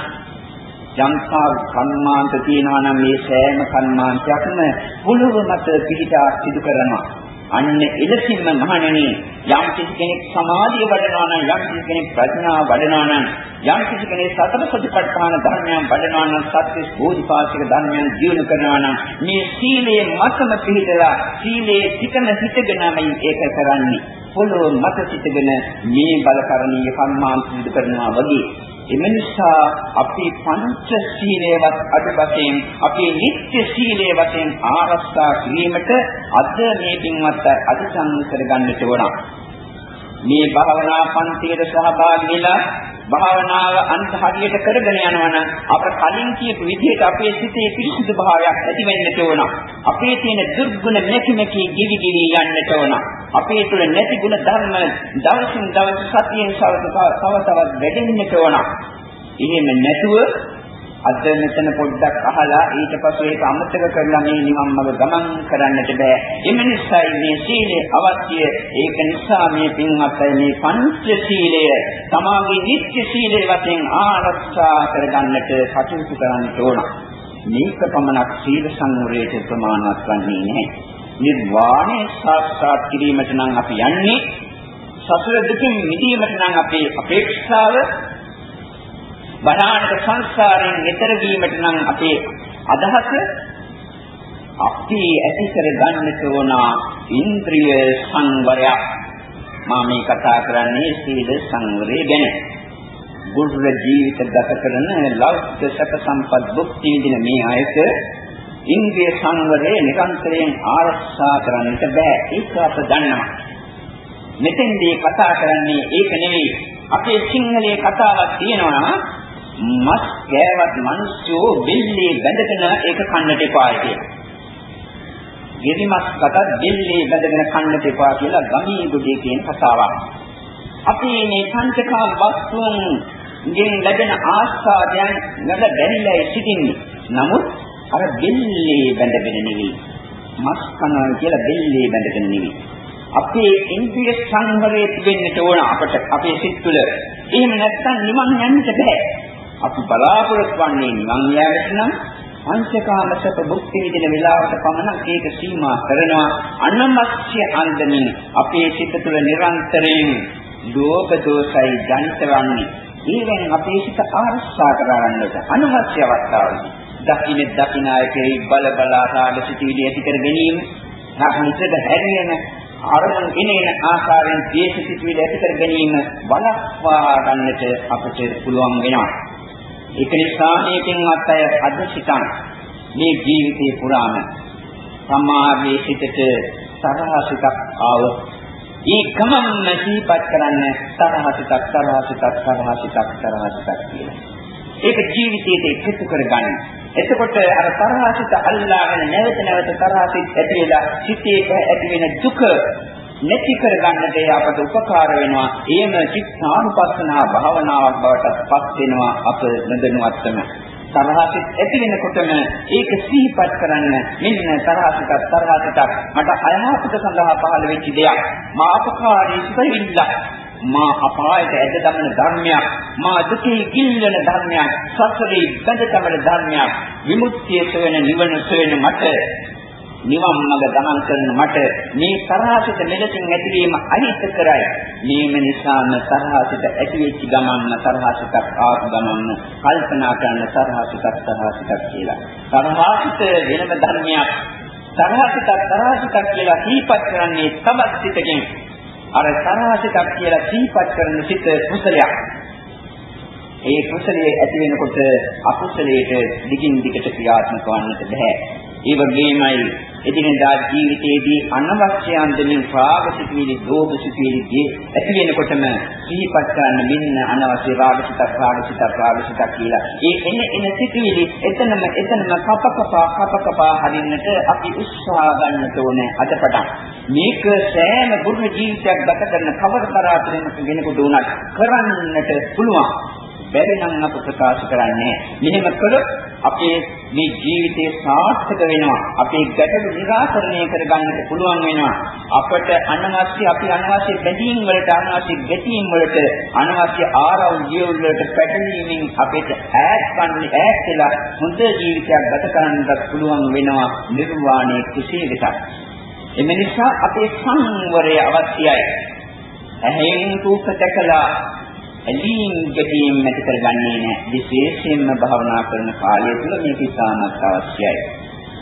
යම්සා කර්මාන්ත තියනවා නම් මේ සෑම කර්මාන්තයක්ම පොළොව මත පිහිටා සිදු කරනවා. අන්න එලෙසින්ම මහණෙනි යම් කිසි කෙනෙක් සමාධිය වඩනවා නම් යම් කිසි කෙනෙක් ප්‍රඥාව වඩනවා නම් යම් කිසි කෙනෙක් සතර සතිපට්ඨාන ධර්මයන් වඩනවා නම් සත්‍ය බෝධිපාශික ධර්මයන් ජීවු කරනවා නම් මේ සීලයේ මතම පිළිදලා සීලයේ තිකන හිතගෙනමයි ඒක කරන්නේ පොළොව මත සිටගෙන මේ බලකරණීය කර්මාන්ත සිදු කරනවා වගේ එම නිසා අපි පංච සීලේවත් අද වශයෙන් අපේ නිත්‍ය සීලේ වශයෙන් ආරක්ෂා කිරීමට අද මේ පින්වත් අධිසං කරගන්නට ඕන. මේ භාවනා පන්තියට සහභාගී වෙලා භාවනාව අන්ත හරියට කරගෙන යනවා නම් අප කලින් කියපු විදිහට අපේ සිතේ පිරිසිදු භාවයක් ඇති වෙන්නට ඕන. අපේ තියෙන දුර්ගුණ නැති නැති ගිවි ගිවි යන්නට ඕන. අපේ තුල නැති ගුණ ධර්ම දවසින් දවස සතියෙන් සවස තව තවත් වැඩෙන්නට ඕන. එහෙම නැතුව අද මෙතන පොඩ්ඩක් අහලා ඊට පස්සේ ඒක අමතක කරලා මේ නිවන් මඟ ගමන් කරන්නට බෑ. එම නිසායි මේ සීලය අවශ්‍ය. ඒක නිසා මේ පින්වත් අය මේ පංච සීලය තමාගේ නිත්‍ය සීලය වශයෙන් ආරක්ෂා කරගන්නට කටයුතු කරන්න ඕන. මේක පමණක් සීල සංවරයට ප්‍රමාණවත් වන්නේ නැහැ. නිර්වාණය සාක්ෂාත් කිරීමට නම් අපි යන්නේ සසර දුකින් මිදීමට නම් අපේ අපේක්ෂාව බණානක සංසාරයෙන් එතර වීමට නම් අපේ අදහස අපි ඇති කර ගන්නට ඕන ඉන්ද්‍රිය සංවරයක්. මා මේ කතා කරන්නේ සීල සංවරය ගැන. බුද්ධ ජීවිත ගත කරන ලෞකික සැප සම්පත් භුක්ති විඳින මේ අයට ඉන්ද්‍රිය සංවරය නිරන්තරයෙන් ආරක්ෂා කරන්නට බෑ. ඒක අප දන්නවා. මෙතෙන්දී කතා කරන්නේ ඒක නෙවෙයි. අපේ සිංහලයේ කතාවක් තියෙනවා. මස් ගෑවත් මිනිස්සු බෙල්ලේ බැඳගෙන ඒක කන්නට එපා කියලා. ගෙරිමස් කට බෙල්ලේ බැඳගෙන කන්නට එපා කියලා ගමී ගොඩේ කියන කතාවක්. අපි මේ පංචකාම වස්තුන් ගෙන් ලැබෙන ආස්වාදයන් වල බැඳිලා සිටින්නේ. නමුත් අර බෙල්ලේ බැඳගෙන නෙවෙයි. මස් කනවා කියලා බෙල්ලේ බැඳගෙන නෙවෙයි. අපේ ඉන්ද්‍රිය සංවරයේ තිබෙන්නට ඕන අපට අපේ සිත් තුළ. එහෙම නැත්නම් නිවන් යන්නට බෑ. අපි බලාපොරොත්තු වන්නේ නිවන් යාමට නම් පංචකාම සැප භුක්ති විඳින වෙලාවට පමණක් ඒක සීමා කරනවා. අනමත්‍ය අන්දමින් අපේ සිත තුළ නිරන්තරයෙන් ලෝභ දෝෂයි ජනිත වන්නේ. ඊවෙන් අපේ සිත ආරක්ෂා කරගන්නට අනවශ්‍ය අවස්ථාවලදී දකින්න දකිනායකේ බල බලා රාග සිටිවිලි ඇති කර ගැනීම නැත්නම් හැරියන අරමුණු ඉනේන ආකාරයෙන් දේශ සිටිවිලි ඇති කර ගැනීම බලස්වා ගන්නට අපට පුළුවන් වෙනවා. ඒක නිසා මේකෙන්වත් අය අද සිතන මේ ජීවිතේ පුරාම සමාගයේ සිටට තරහසිතක් ආව ඒ ගමන්න සිහිපත් කරන්න තරහසිතක් තරහසිතක් තරහසිතක් තරහසිතක් කියලා. ඒක ජීවිතයට එකතු කරගන්න. එතකොට අර තරහසිත අල්ලාගෙන නැවත නැවත තරහසිත ඇති වෙලා සිතේ ඇති වෙන දුක නැති කරගන්නට ඒ අපට උපකාර වෙනවා. එයම චිත්තානුපස්සනා භාවනාවක් බවට පත් වෙනවා අප නොදැනුවත්වම. තරහසිත ඇති වෙනකොටම ඒක සිහිපත් කරන්න මෙන්න තරහසිතක් තරහසිතක් මට අයහපත සඳහා පහළ වෙච්ච දෙයක්. මා අපකාරී සිතවිල්ල මා අපායට ඇද දමන ධර්මයක් මා දුකේ ගිල්වන ධර්මයක් සසරේ බඳ තමන ධර්මයක් විමුක්තිය සොයන නිවන සොයන මට නිවන් මඟ ගමන් කරන මට මේ තරහසිත මෙලෙසින් ඇතිවීම අහිත කරයි. මේම නිසාම තරහසිත ඇති වෙච්ච ගමන්ම තරහසිතක් ආපු ගමන්ම කල්පනා කරන තරහසිතක් තරහසිතක් කියලා. තරහසිත වෙනම ධර්මයක්. තරහසිතක් තරහසිතක් කියලා සිහිපත් කරන්නේ තවත් සිතකින්. අර තරහසිතක් කියලා සිහිපත් කරන සිත කුසලයක්. ඒ කුසලයේ ඇති වෙනකොට අකුසලයට දිගින් දිගට ක්‍රියාත්මක වන්නට බෑ. ඒ වගේමයි එදිනෙදා ජීවිතයේදී අනවශ්‍ය අන්දමින් රාග සිතුවිලි, දෝෂ සිතුවිලි ඇති වෙනකොටම සිහිපත් කරන්න මෙන්න අනවශ්‍ය රාග සිතක්, රාග සිතක්, රාග සිතක් කියලා. ඒ එන එන සිතුවිලි එතනම එතනම කප කපා කප කපා හරින්නට අපි උත්සාහ ගන්නට ඕනේ අදපටන්. මේක සෑම පුරුෂ ජීවිතයක් ගත කරන කවර තරාතරෙම කෙනෙකුට උනත් කරන්නට පුළුවන්. බැරි නම් අප ප්‍රකාශ කරන්නේ මෙහෙම කළොත් අපේ මේ ජීවිතේ සාර්ථක වෙනවා. අපේ ගැටලු निराකරණය කරගන්නට පුළුවන් වෙනවා. අපට අනවශ්‍ය අපි අනවශ්‍ය බැඳීම් වලට අනවශ්‍ය ගැටීම් වලට අනවශ්‍ය ආරවුල් ජීවල වලට පැටලීමෙන් අපිට ඈත් වන්නේ ඈත් වෙලා හොඳ ජීවිතයක් ගත කරන්නත් පුළුවන් වෙනවා නිර්වාණය කෙසේ වෙතත්. එම නිසා අපේ සංවරය අවශ්‍යයි. ඇහෙන් රූප දැකලා ඇලීම් ගැටීම් ඇති කරගන්නේ නැහැ. විශේෂයෙන්ම භාවනා කරන කාලය තුල මේක ඉතාමත් අවශ්‍යයි.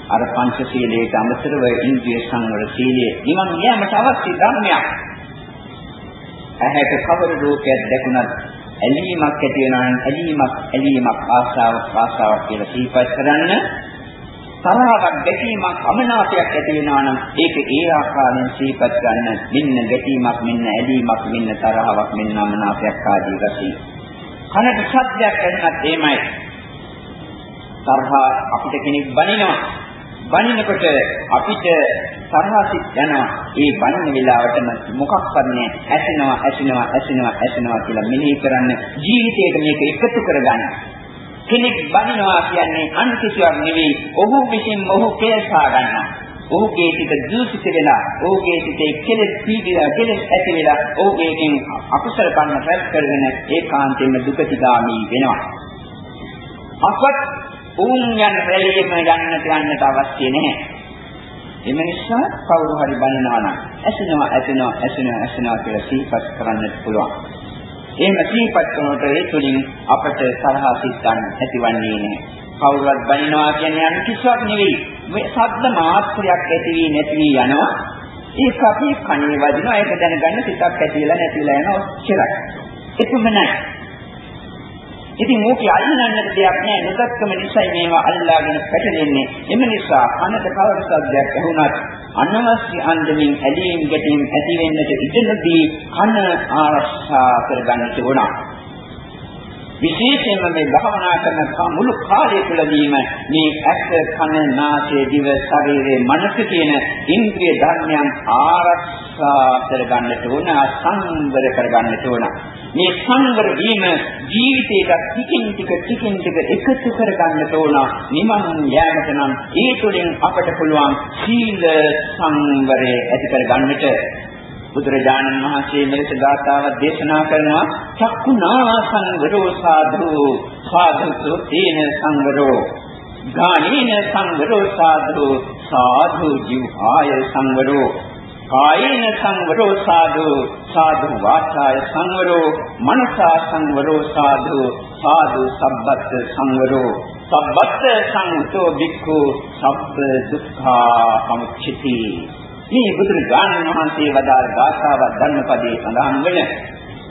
අර පංචශීලයේ අමතරව ඉන්ද්‍රිය සංවර සීලය නිවන් යෑමට අවශ්‍ය ධර්මයක්. ඇහැට කවර රූපයක් දැකුණත් ඇලීමක් ඇති වෙනවා නම් ඇලීමක් ඇලීමක් ආශාවක් ආශාවක් කියලා සිහිපත් කරන්න තරහක් ගැටීමක් අමනාපයක් ඇති වෙනවා නම් ඒක ඒ ආකාරයෙන් සිහිපත් ගන්න මෙන්න ගැටීමක් මෙන්න ඇලීමක් මෙන්න තරහවක් මෙන්න අමනාපයක් ආදී වශයෙන් කනට ශබ්දයක් ඇහෙනත් එහෙමයි. තරහ අපිට කෙනෙක් බනිනවා. බනිනකොට අපිට තරහසිත යනවා. ඒ බනින වෙලාවටම මොකක්වත් නෑ ඇසෙනවා ඇසෙනවා ඇසෙනවා ඇසෙනවා කියලා මෙනෙහි කරන්න ජීවිතේට මේක එකතු කරගන්න. කෙනෙක් බනිනවා කියන්නේ අන් කිසිවක් නෙවෙයි. ඔහු විසින් ඔහු කේසා ගන්නවා. ඔහුගේ සිත දූෂිත වෙලා ඔහුගේ සිතේ කෙලෙස් පීඩිලා කෙලෙස් ඇති වෙලා ඔහුගේකින් අකුසල කර්ම රැස් කරගෙන ඒකාන්තයෙන්ම දුකතිගාමී වෙනවා. අපත් උන් යන රැළියෙම යන්නට යන්නට අවශ්‍ය නැහැ. එම නිසා කවුරු හරි බනනවා නම් ඇසෙනවා ඇසෙනවා ඇසෙනවා ඇසෙනවා කියලා සිහිපත් කරන්නට පුළුවන්. එහෙම සිහිපත් කරනකොට ඒ තුලින් අපට තරහ සිත් ගන්න ඇතිවන්නේ නැහැ. කවුරුවත් බනිනවා කියන්නේ අනිත් කිසිවක් නෙවෙයි. මේ ශබ්ද මාත්‍රයක් ඇති වී නැති වී යනවා. ඒක අපි කණේ වදිනවා ඒක දැනගන්න සිතක් ඇතිලා නැතිලා යනවා ඔච්චරයි. එතුමනයි. ඉතින් මේකේ අල්ලන්නට දෙයක් නැහැ නොදක්කම නිසා මේවා අල්ලාගෙන පැටලෙන්නේ. එම නිසා කනට කවර සද්දයක් ඇහුණත් අනවශ්‍ය අන්දමින් ඇලීම් ගැටීම් ඇති වෙන්නට ඉඩ නොදී කන ආරක්ෂා කරගන්නට ඕන. විශේෂයෙන්ම මේ භාවනා කරන මුළු කාලය තුළදීම මේ ඇස කන නාසය දිව ශරීරයේ මනස කියන ඉන්ද්‍රිය ධර්මයන් ආරක්ෂා කරගන්නට ඕන සංවර කරගන්නට ඕන. මේ සංවර වීම ජීවිතයට ටිකින් ටික ටිකින් ටික එකතු කරගන්නට ඕන. නිමන් යෑමට නම් ඒ තුළින් අපට පුළුවන් සීල සංවරය ඇති කරගන්නට. බුදුරජාණන් වහන්සේ මෙලෙස ගාථාවක් දේශනා කරනවා චක්කුනා සංවරෝ සාධු සාධු තේන සංවරෝ ගානීන සංවරෝ සාධු සාධු ජීවහාය සංවරෝ කායේන සංවරෝ සාධු සාධු වාචාය සංවරෝ මනසා සංවරෝ සාධු සාධු සබ්බත් සංවරෝ සබ්බත් සංතෝ බික්ඛු සබ්බ දුක්ඛා සමුච්චති මේ බුදුරජාණන් වහන්සේ වදාළ ගාථාවක් ධර්මපදයේ සඳහන් වෙන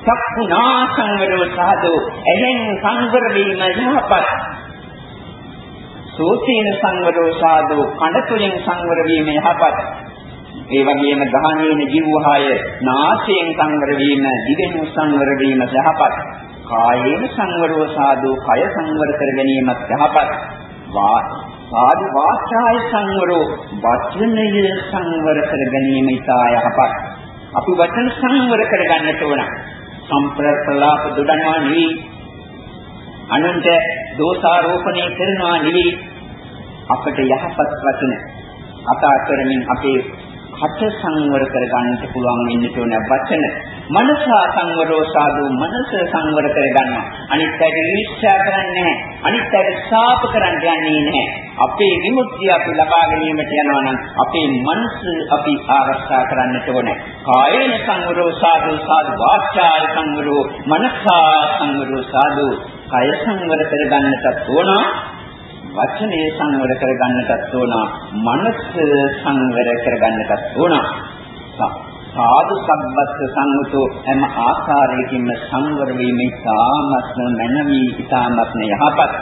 චක්ඛුනා සංවරෝ සාදු එහෙන් සංවර වීම යහපත්. සෝතේන සංවරෝ සාදු කඩ තුලින් සංවර වීම යහපත්. ඒ වගේම ගහණේන ජීවහාය නාසයෙන් සංවර වීම දිවෙන් සංවර වීම යහපත්. කායේන සංවරෝ සාදු කය සංවර කර ගැනීමත් යහපත්. සාදු වාචාය සංවරෝ වචනය සංවර කර ගැනීම ඉතා යහපත්. අපි වචන සංවර කර ගන්නට ඕන. සම්ප්‍රප්‍රලාප දොඩනවා නෙවෙයි. අනුන්ට දෝෂාරෝපණය කරනවා නෙවෙයි. අපට යහපත් වචන අතා කරමින් අපේ හත සංවර කර ගන්නට පුළුවන් වෙන්න ඕන වචන. මනසා සංවරෝ සාදු මනස සංවර කර ගන්නවා. අනිත් පැයට ඊර්ෂ්‍යා කරන්නේ නැහැ. අනිත් පැයට ශාප කරන්න යන්නේ නැහැ. අපේ විමුක්තිය අපි ලබා ගැනීමට යනවා නම් අපේ මනස අපි ආරක්ෂා කරන්නට ඕනේ. කායේන සංවරෝ සාදු සාදු වාචාය සංවරෝ මනසා සංවරෝ සාදු කය සංවර කර ගන්නටත් ඕන. වචනේ සංවර කරගන්නටත් ඕන මනස සංවර කරගන්නටත් ඕන සාදු සම්බත් සංගතෝ හැම ආකාරයකින්ම සංවර වීම ඉතාමත්ම මනවි ඉතාමත්ම යහපත්.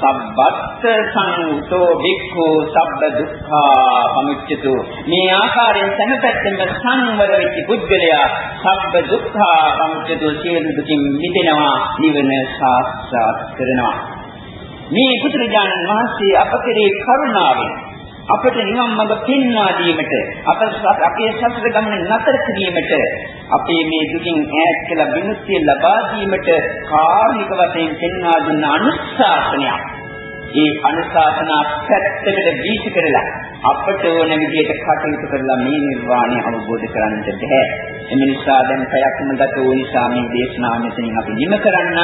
සබ්බත් සංතෝ භික්ඛු සබ්බ දුක්ඛා පමුච්චතු මේ ආකාරයෙන් සම්පැත්තෙන් සංවර වෙච්ච පුද්ගලයා සබ්බ දුක්ඛා පමුච්චතු සියලු දුකින් මිදෙනවා නිවන සාක්ෂාත් කරනවා. මේ පුත්‍රජානන් වහන්සේ අප කෙරේ කරුණාවෙන් අපට නිවන් මඟ පෙන්වා දීමට අප අපේ සසර ගමන නතර කිරීමට අපේ මේ දුකින් ඈත් කළ විමුක්තිය ලබා දීමට කාර්මික වශයෙන් පෙන්වා දුන්න අනුශාසනයක්. ඒ අනුශාසනා පැත්තකට දීච කරලා අපට ඕන විදිහට කටයුතු කරලා මේ නිර්වාණය අවබෝධ කරගන්නට බැහැ. එම නිසා දැන් පැයක්ම ගත වූ නිසා මේ දේශනාව මෙතනින් අපි නිම කරන්න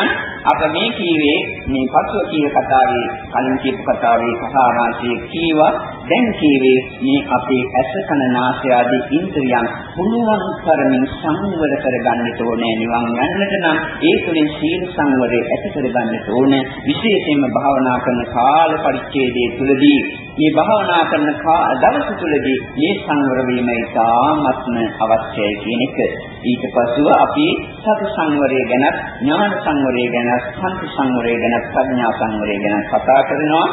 අප මේ කීවේ මේ පස්ව කීව කතාවේ කලින් කියපු කතාවේ කතාවාසිය කීවා දැන් කීවේ මේ අපේ ඇස කන නාසය ආදී ඉන්ද්‍රියන් පුළුවන් තරමින් සංවර කරගන්නට ඕනේ නිවන් යන්නට නම් ඒ තුළින් සීල සංවරය ඇති කරගන්නට ඕනේ විශේෂයෙන්ම භාවනා කරන කාල පරිච්ඡේදයේ තුලදී මේ භාවනා කරන දවස තුලදී මේ සංවර වීම ඉතාමත්ම අවශ්‍යයි කියන එක. ඊට පසුව අපි සති සංවරය ගැන, ඥාන සංවරය ගැන, සම්ප සංවරය ගැන, ප්‍රඥා සංවරය ගැන කතා කරනවා.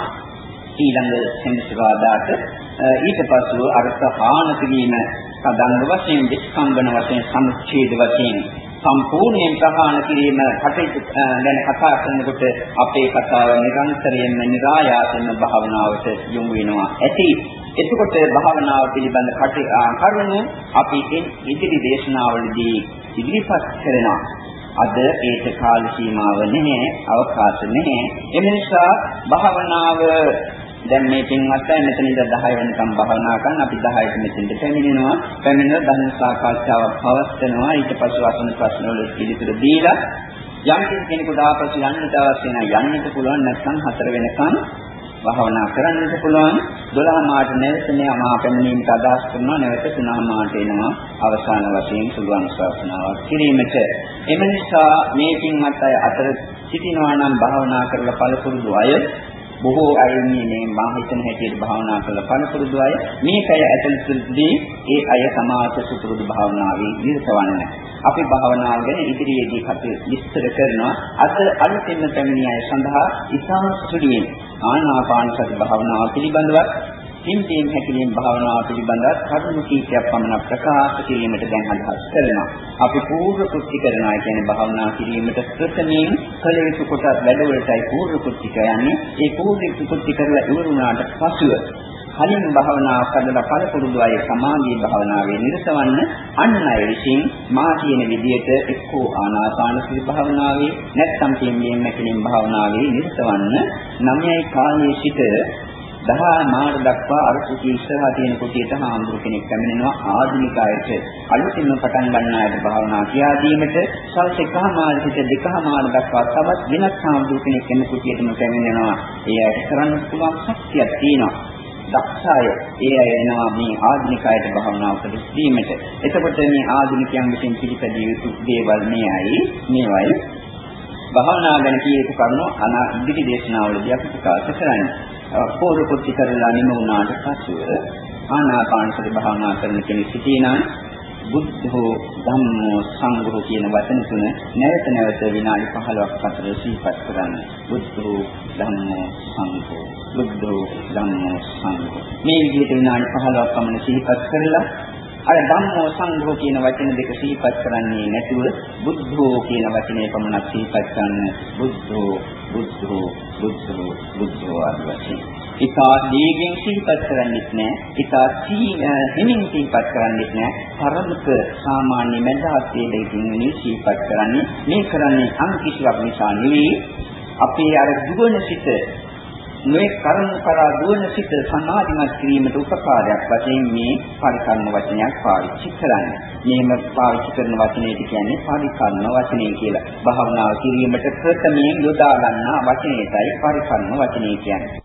ඊළඟ සෙන්සුරාදාට ඊට පසුව අර්ථ හාන කිරීම සදාංග වශයෙන් විස්කම්බන වශයෙන් සමුච්ඡේද වශයෙන් සම්පූර්ණයෙන් ප්‍රහාණ කිරීම කටයුතු ගැන කතා කරනකොට අපේ කතාව නිරන්තරයෙන්ම નિરાයාසයෙන්ම භාවනාවට යොමු වෙනවා. ඇති එතකොට භාවනාව පිළිබඳ කරුණු අපි ඉදිරි දේශනාවලදී ඉදිරිපත් කරනවා. අද ඒට කාල සීමාව නැහැ, අවකාශ නැහැ. ඒ නිසා භාවනාව දැන් මේ පින්වත් අය මෙතන ඉඳලා 10 වෙනකම් භාවනා කරන අපි 10ට මෙතෙන්ට පැමිණෙනවා. පැමිණලා ධර්ම සාකච්ඡාවක් පවත්වනවා. ඊට පස්සේ අසන ප්‍රශ්න වල පිළිතුරු දීලා යම් කෙනෙකුට ආපසු යන්නට අවශ්‍ය නම් යන්නට පුළුවන් නැත්නම් හතර වෙනකම් භාවනා කරන්නට පුළුවන් 12 මාට නැවත මෙයා පැමිණීමට අදහස් කරනවා නැවත 3 මාට එනවා අවසාන වශයෙන් සුළුවන් ශාසනාවක් කිරීමට එම නිසා මේ පින්වත් අය අතර සිටිනවා නම් භාවනා කරලා පළපුරුදු අය බොහෝ අය මේ මා හිතන හැටියට භාවනා කරලා පළපුරුදු අය මේකය ඇතුළතදී ඒ අය සමාත සුපුරුදු භාවනාවේ නිරතවන්න අපි භාවනාව ගැන ඉදිරියේදී කටයුතු විස්තර කරනවා. අද අලුතෙන් පැමිණි අය සඳහා ඉතාම සුළුවෙන් ආනාපාන සති භාවනාව පිළිබඳව හිම්තීන් හැකලින් භාවනාව පිළිබඳව කරුණු කීපයක් පමණ ප්‍රකාශ කිරීමට දැන් අදහස් කරනවා. අපි පූර්ව කෘත්‍ය කරනවා කියන්නේ භාවනා කිරීමට ප්‍රථමයෙන් කළ යුතු කොට වැඩවලටයි පූර්ව කෘත්‍ය කියන්නේ. ඒ පූර්ව කෘත්‍ය කරලා ඉවරුණාට පසුව කලින් භාවනා කරලා පළපුරුදු අය සමාධි භාවනාවේ නිරතවන්න අන් අය විසින් මා කියන විදිහට එක්කෝ ආනාපාන සති භාවනාවේ නැත්නම් පියම්බියෙන් මැකලින් භාවනාවේ නිරතවන්න නවයයි කාලයේ සිට දහ මාර දක්වා අර කුටි ඉස්සරහා තියෙන කුටියට හාමුදුරු කෙනෙක් පැමිණෙනවා ආධුනික අයට අලුතින්ම පටන් ගන්න අයට භාවනා කියා දීමට සල්ස එකමාර සිට දෙකමාර දක්වා තවත් වෙනත් හාමුදුරු කෙනෙක් එන කුටියටම පැමිණෙනවා. ඒ අයට කරන්න පුළුවන් ශක්තියක් තියෙනවා. දක්ෂය. ඒ අය එනවා මේ ආධුනිකයට භාවනා උපදෙස් දීමට. එතකොට මේ ආධුනිකයන් විසින් පිළිපැදිය යුතු දේවල් මේයි. මේවයි. භාවනා ගැන කිය යුතු කරුණු අනා ඉදිරි දේශනාවලදී අපි ප්‍රකාශ කරන්නේ. පූර්ව කුටි කරලා නිම වුණාට පසුව ආනාපාන සති භාවනා කරන කෙනෙක් සිටිනා බුද්ධෝ ධම්මෝ සංඝෝ කියන වචන තුන නැවත නැවත විනාඩි 15ක් අතර සිහිපත් කරන්න. බුද්ධෝ ධම්මෝ සංඝෝ. බුද්ධෝ ධම්මෝ සංඝෝ. මේ විදිහට විනාඩි 15ක් පමණ සිහිපත් කරලා අර ධම්මෝ සංඝෝ කියන වචන දෙක සිහිපත් කරන්නේ නැතුව බුද්ධෝ කියන වචනේ පමණක් සිහිපත් කරන්න. බුද්ධෝ බුද්ධෝ බුද්ධෝ බුද්ධෝ ආදී වශයෙන් ඉතා දීගෙන් සිහිපත් කරන්නේත් නැහැ. ඉතා හිමින් සිහිපත් කරන්නේත් නැහැ. පරමක සාමාන්‍ය මඳහත්යේ දෙකින් සිහිපත් කරන්නේ මේ කරන්නේ අන් කිසිවක් නිසා නෙවෙයි. අපේ අර දුගන සිට මේ කර්ම කරා දුවන සිට සමාධිමත් කිරීමට උපකාරයක් වශයෙන් මේ පරිකර්ම වචනයක් පාවිච්චි කරන්නේ. මේම පාවිච්චි කරන වචනයට කියන්නේ පරිකර්ම වචනය කියලා. භාවනාව කිරීමට ප්‍රථමයෙන් යොදා ගන්නා වචනයටයි පරිකර්ම වචනය කියන්නේ.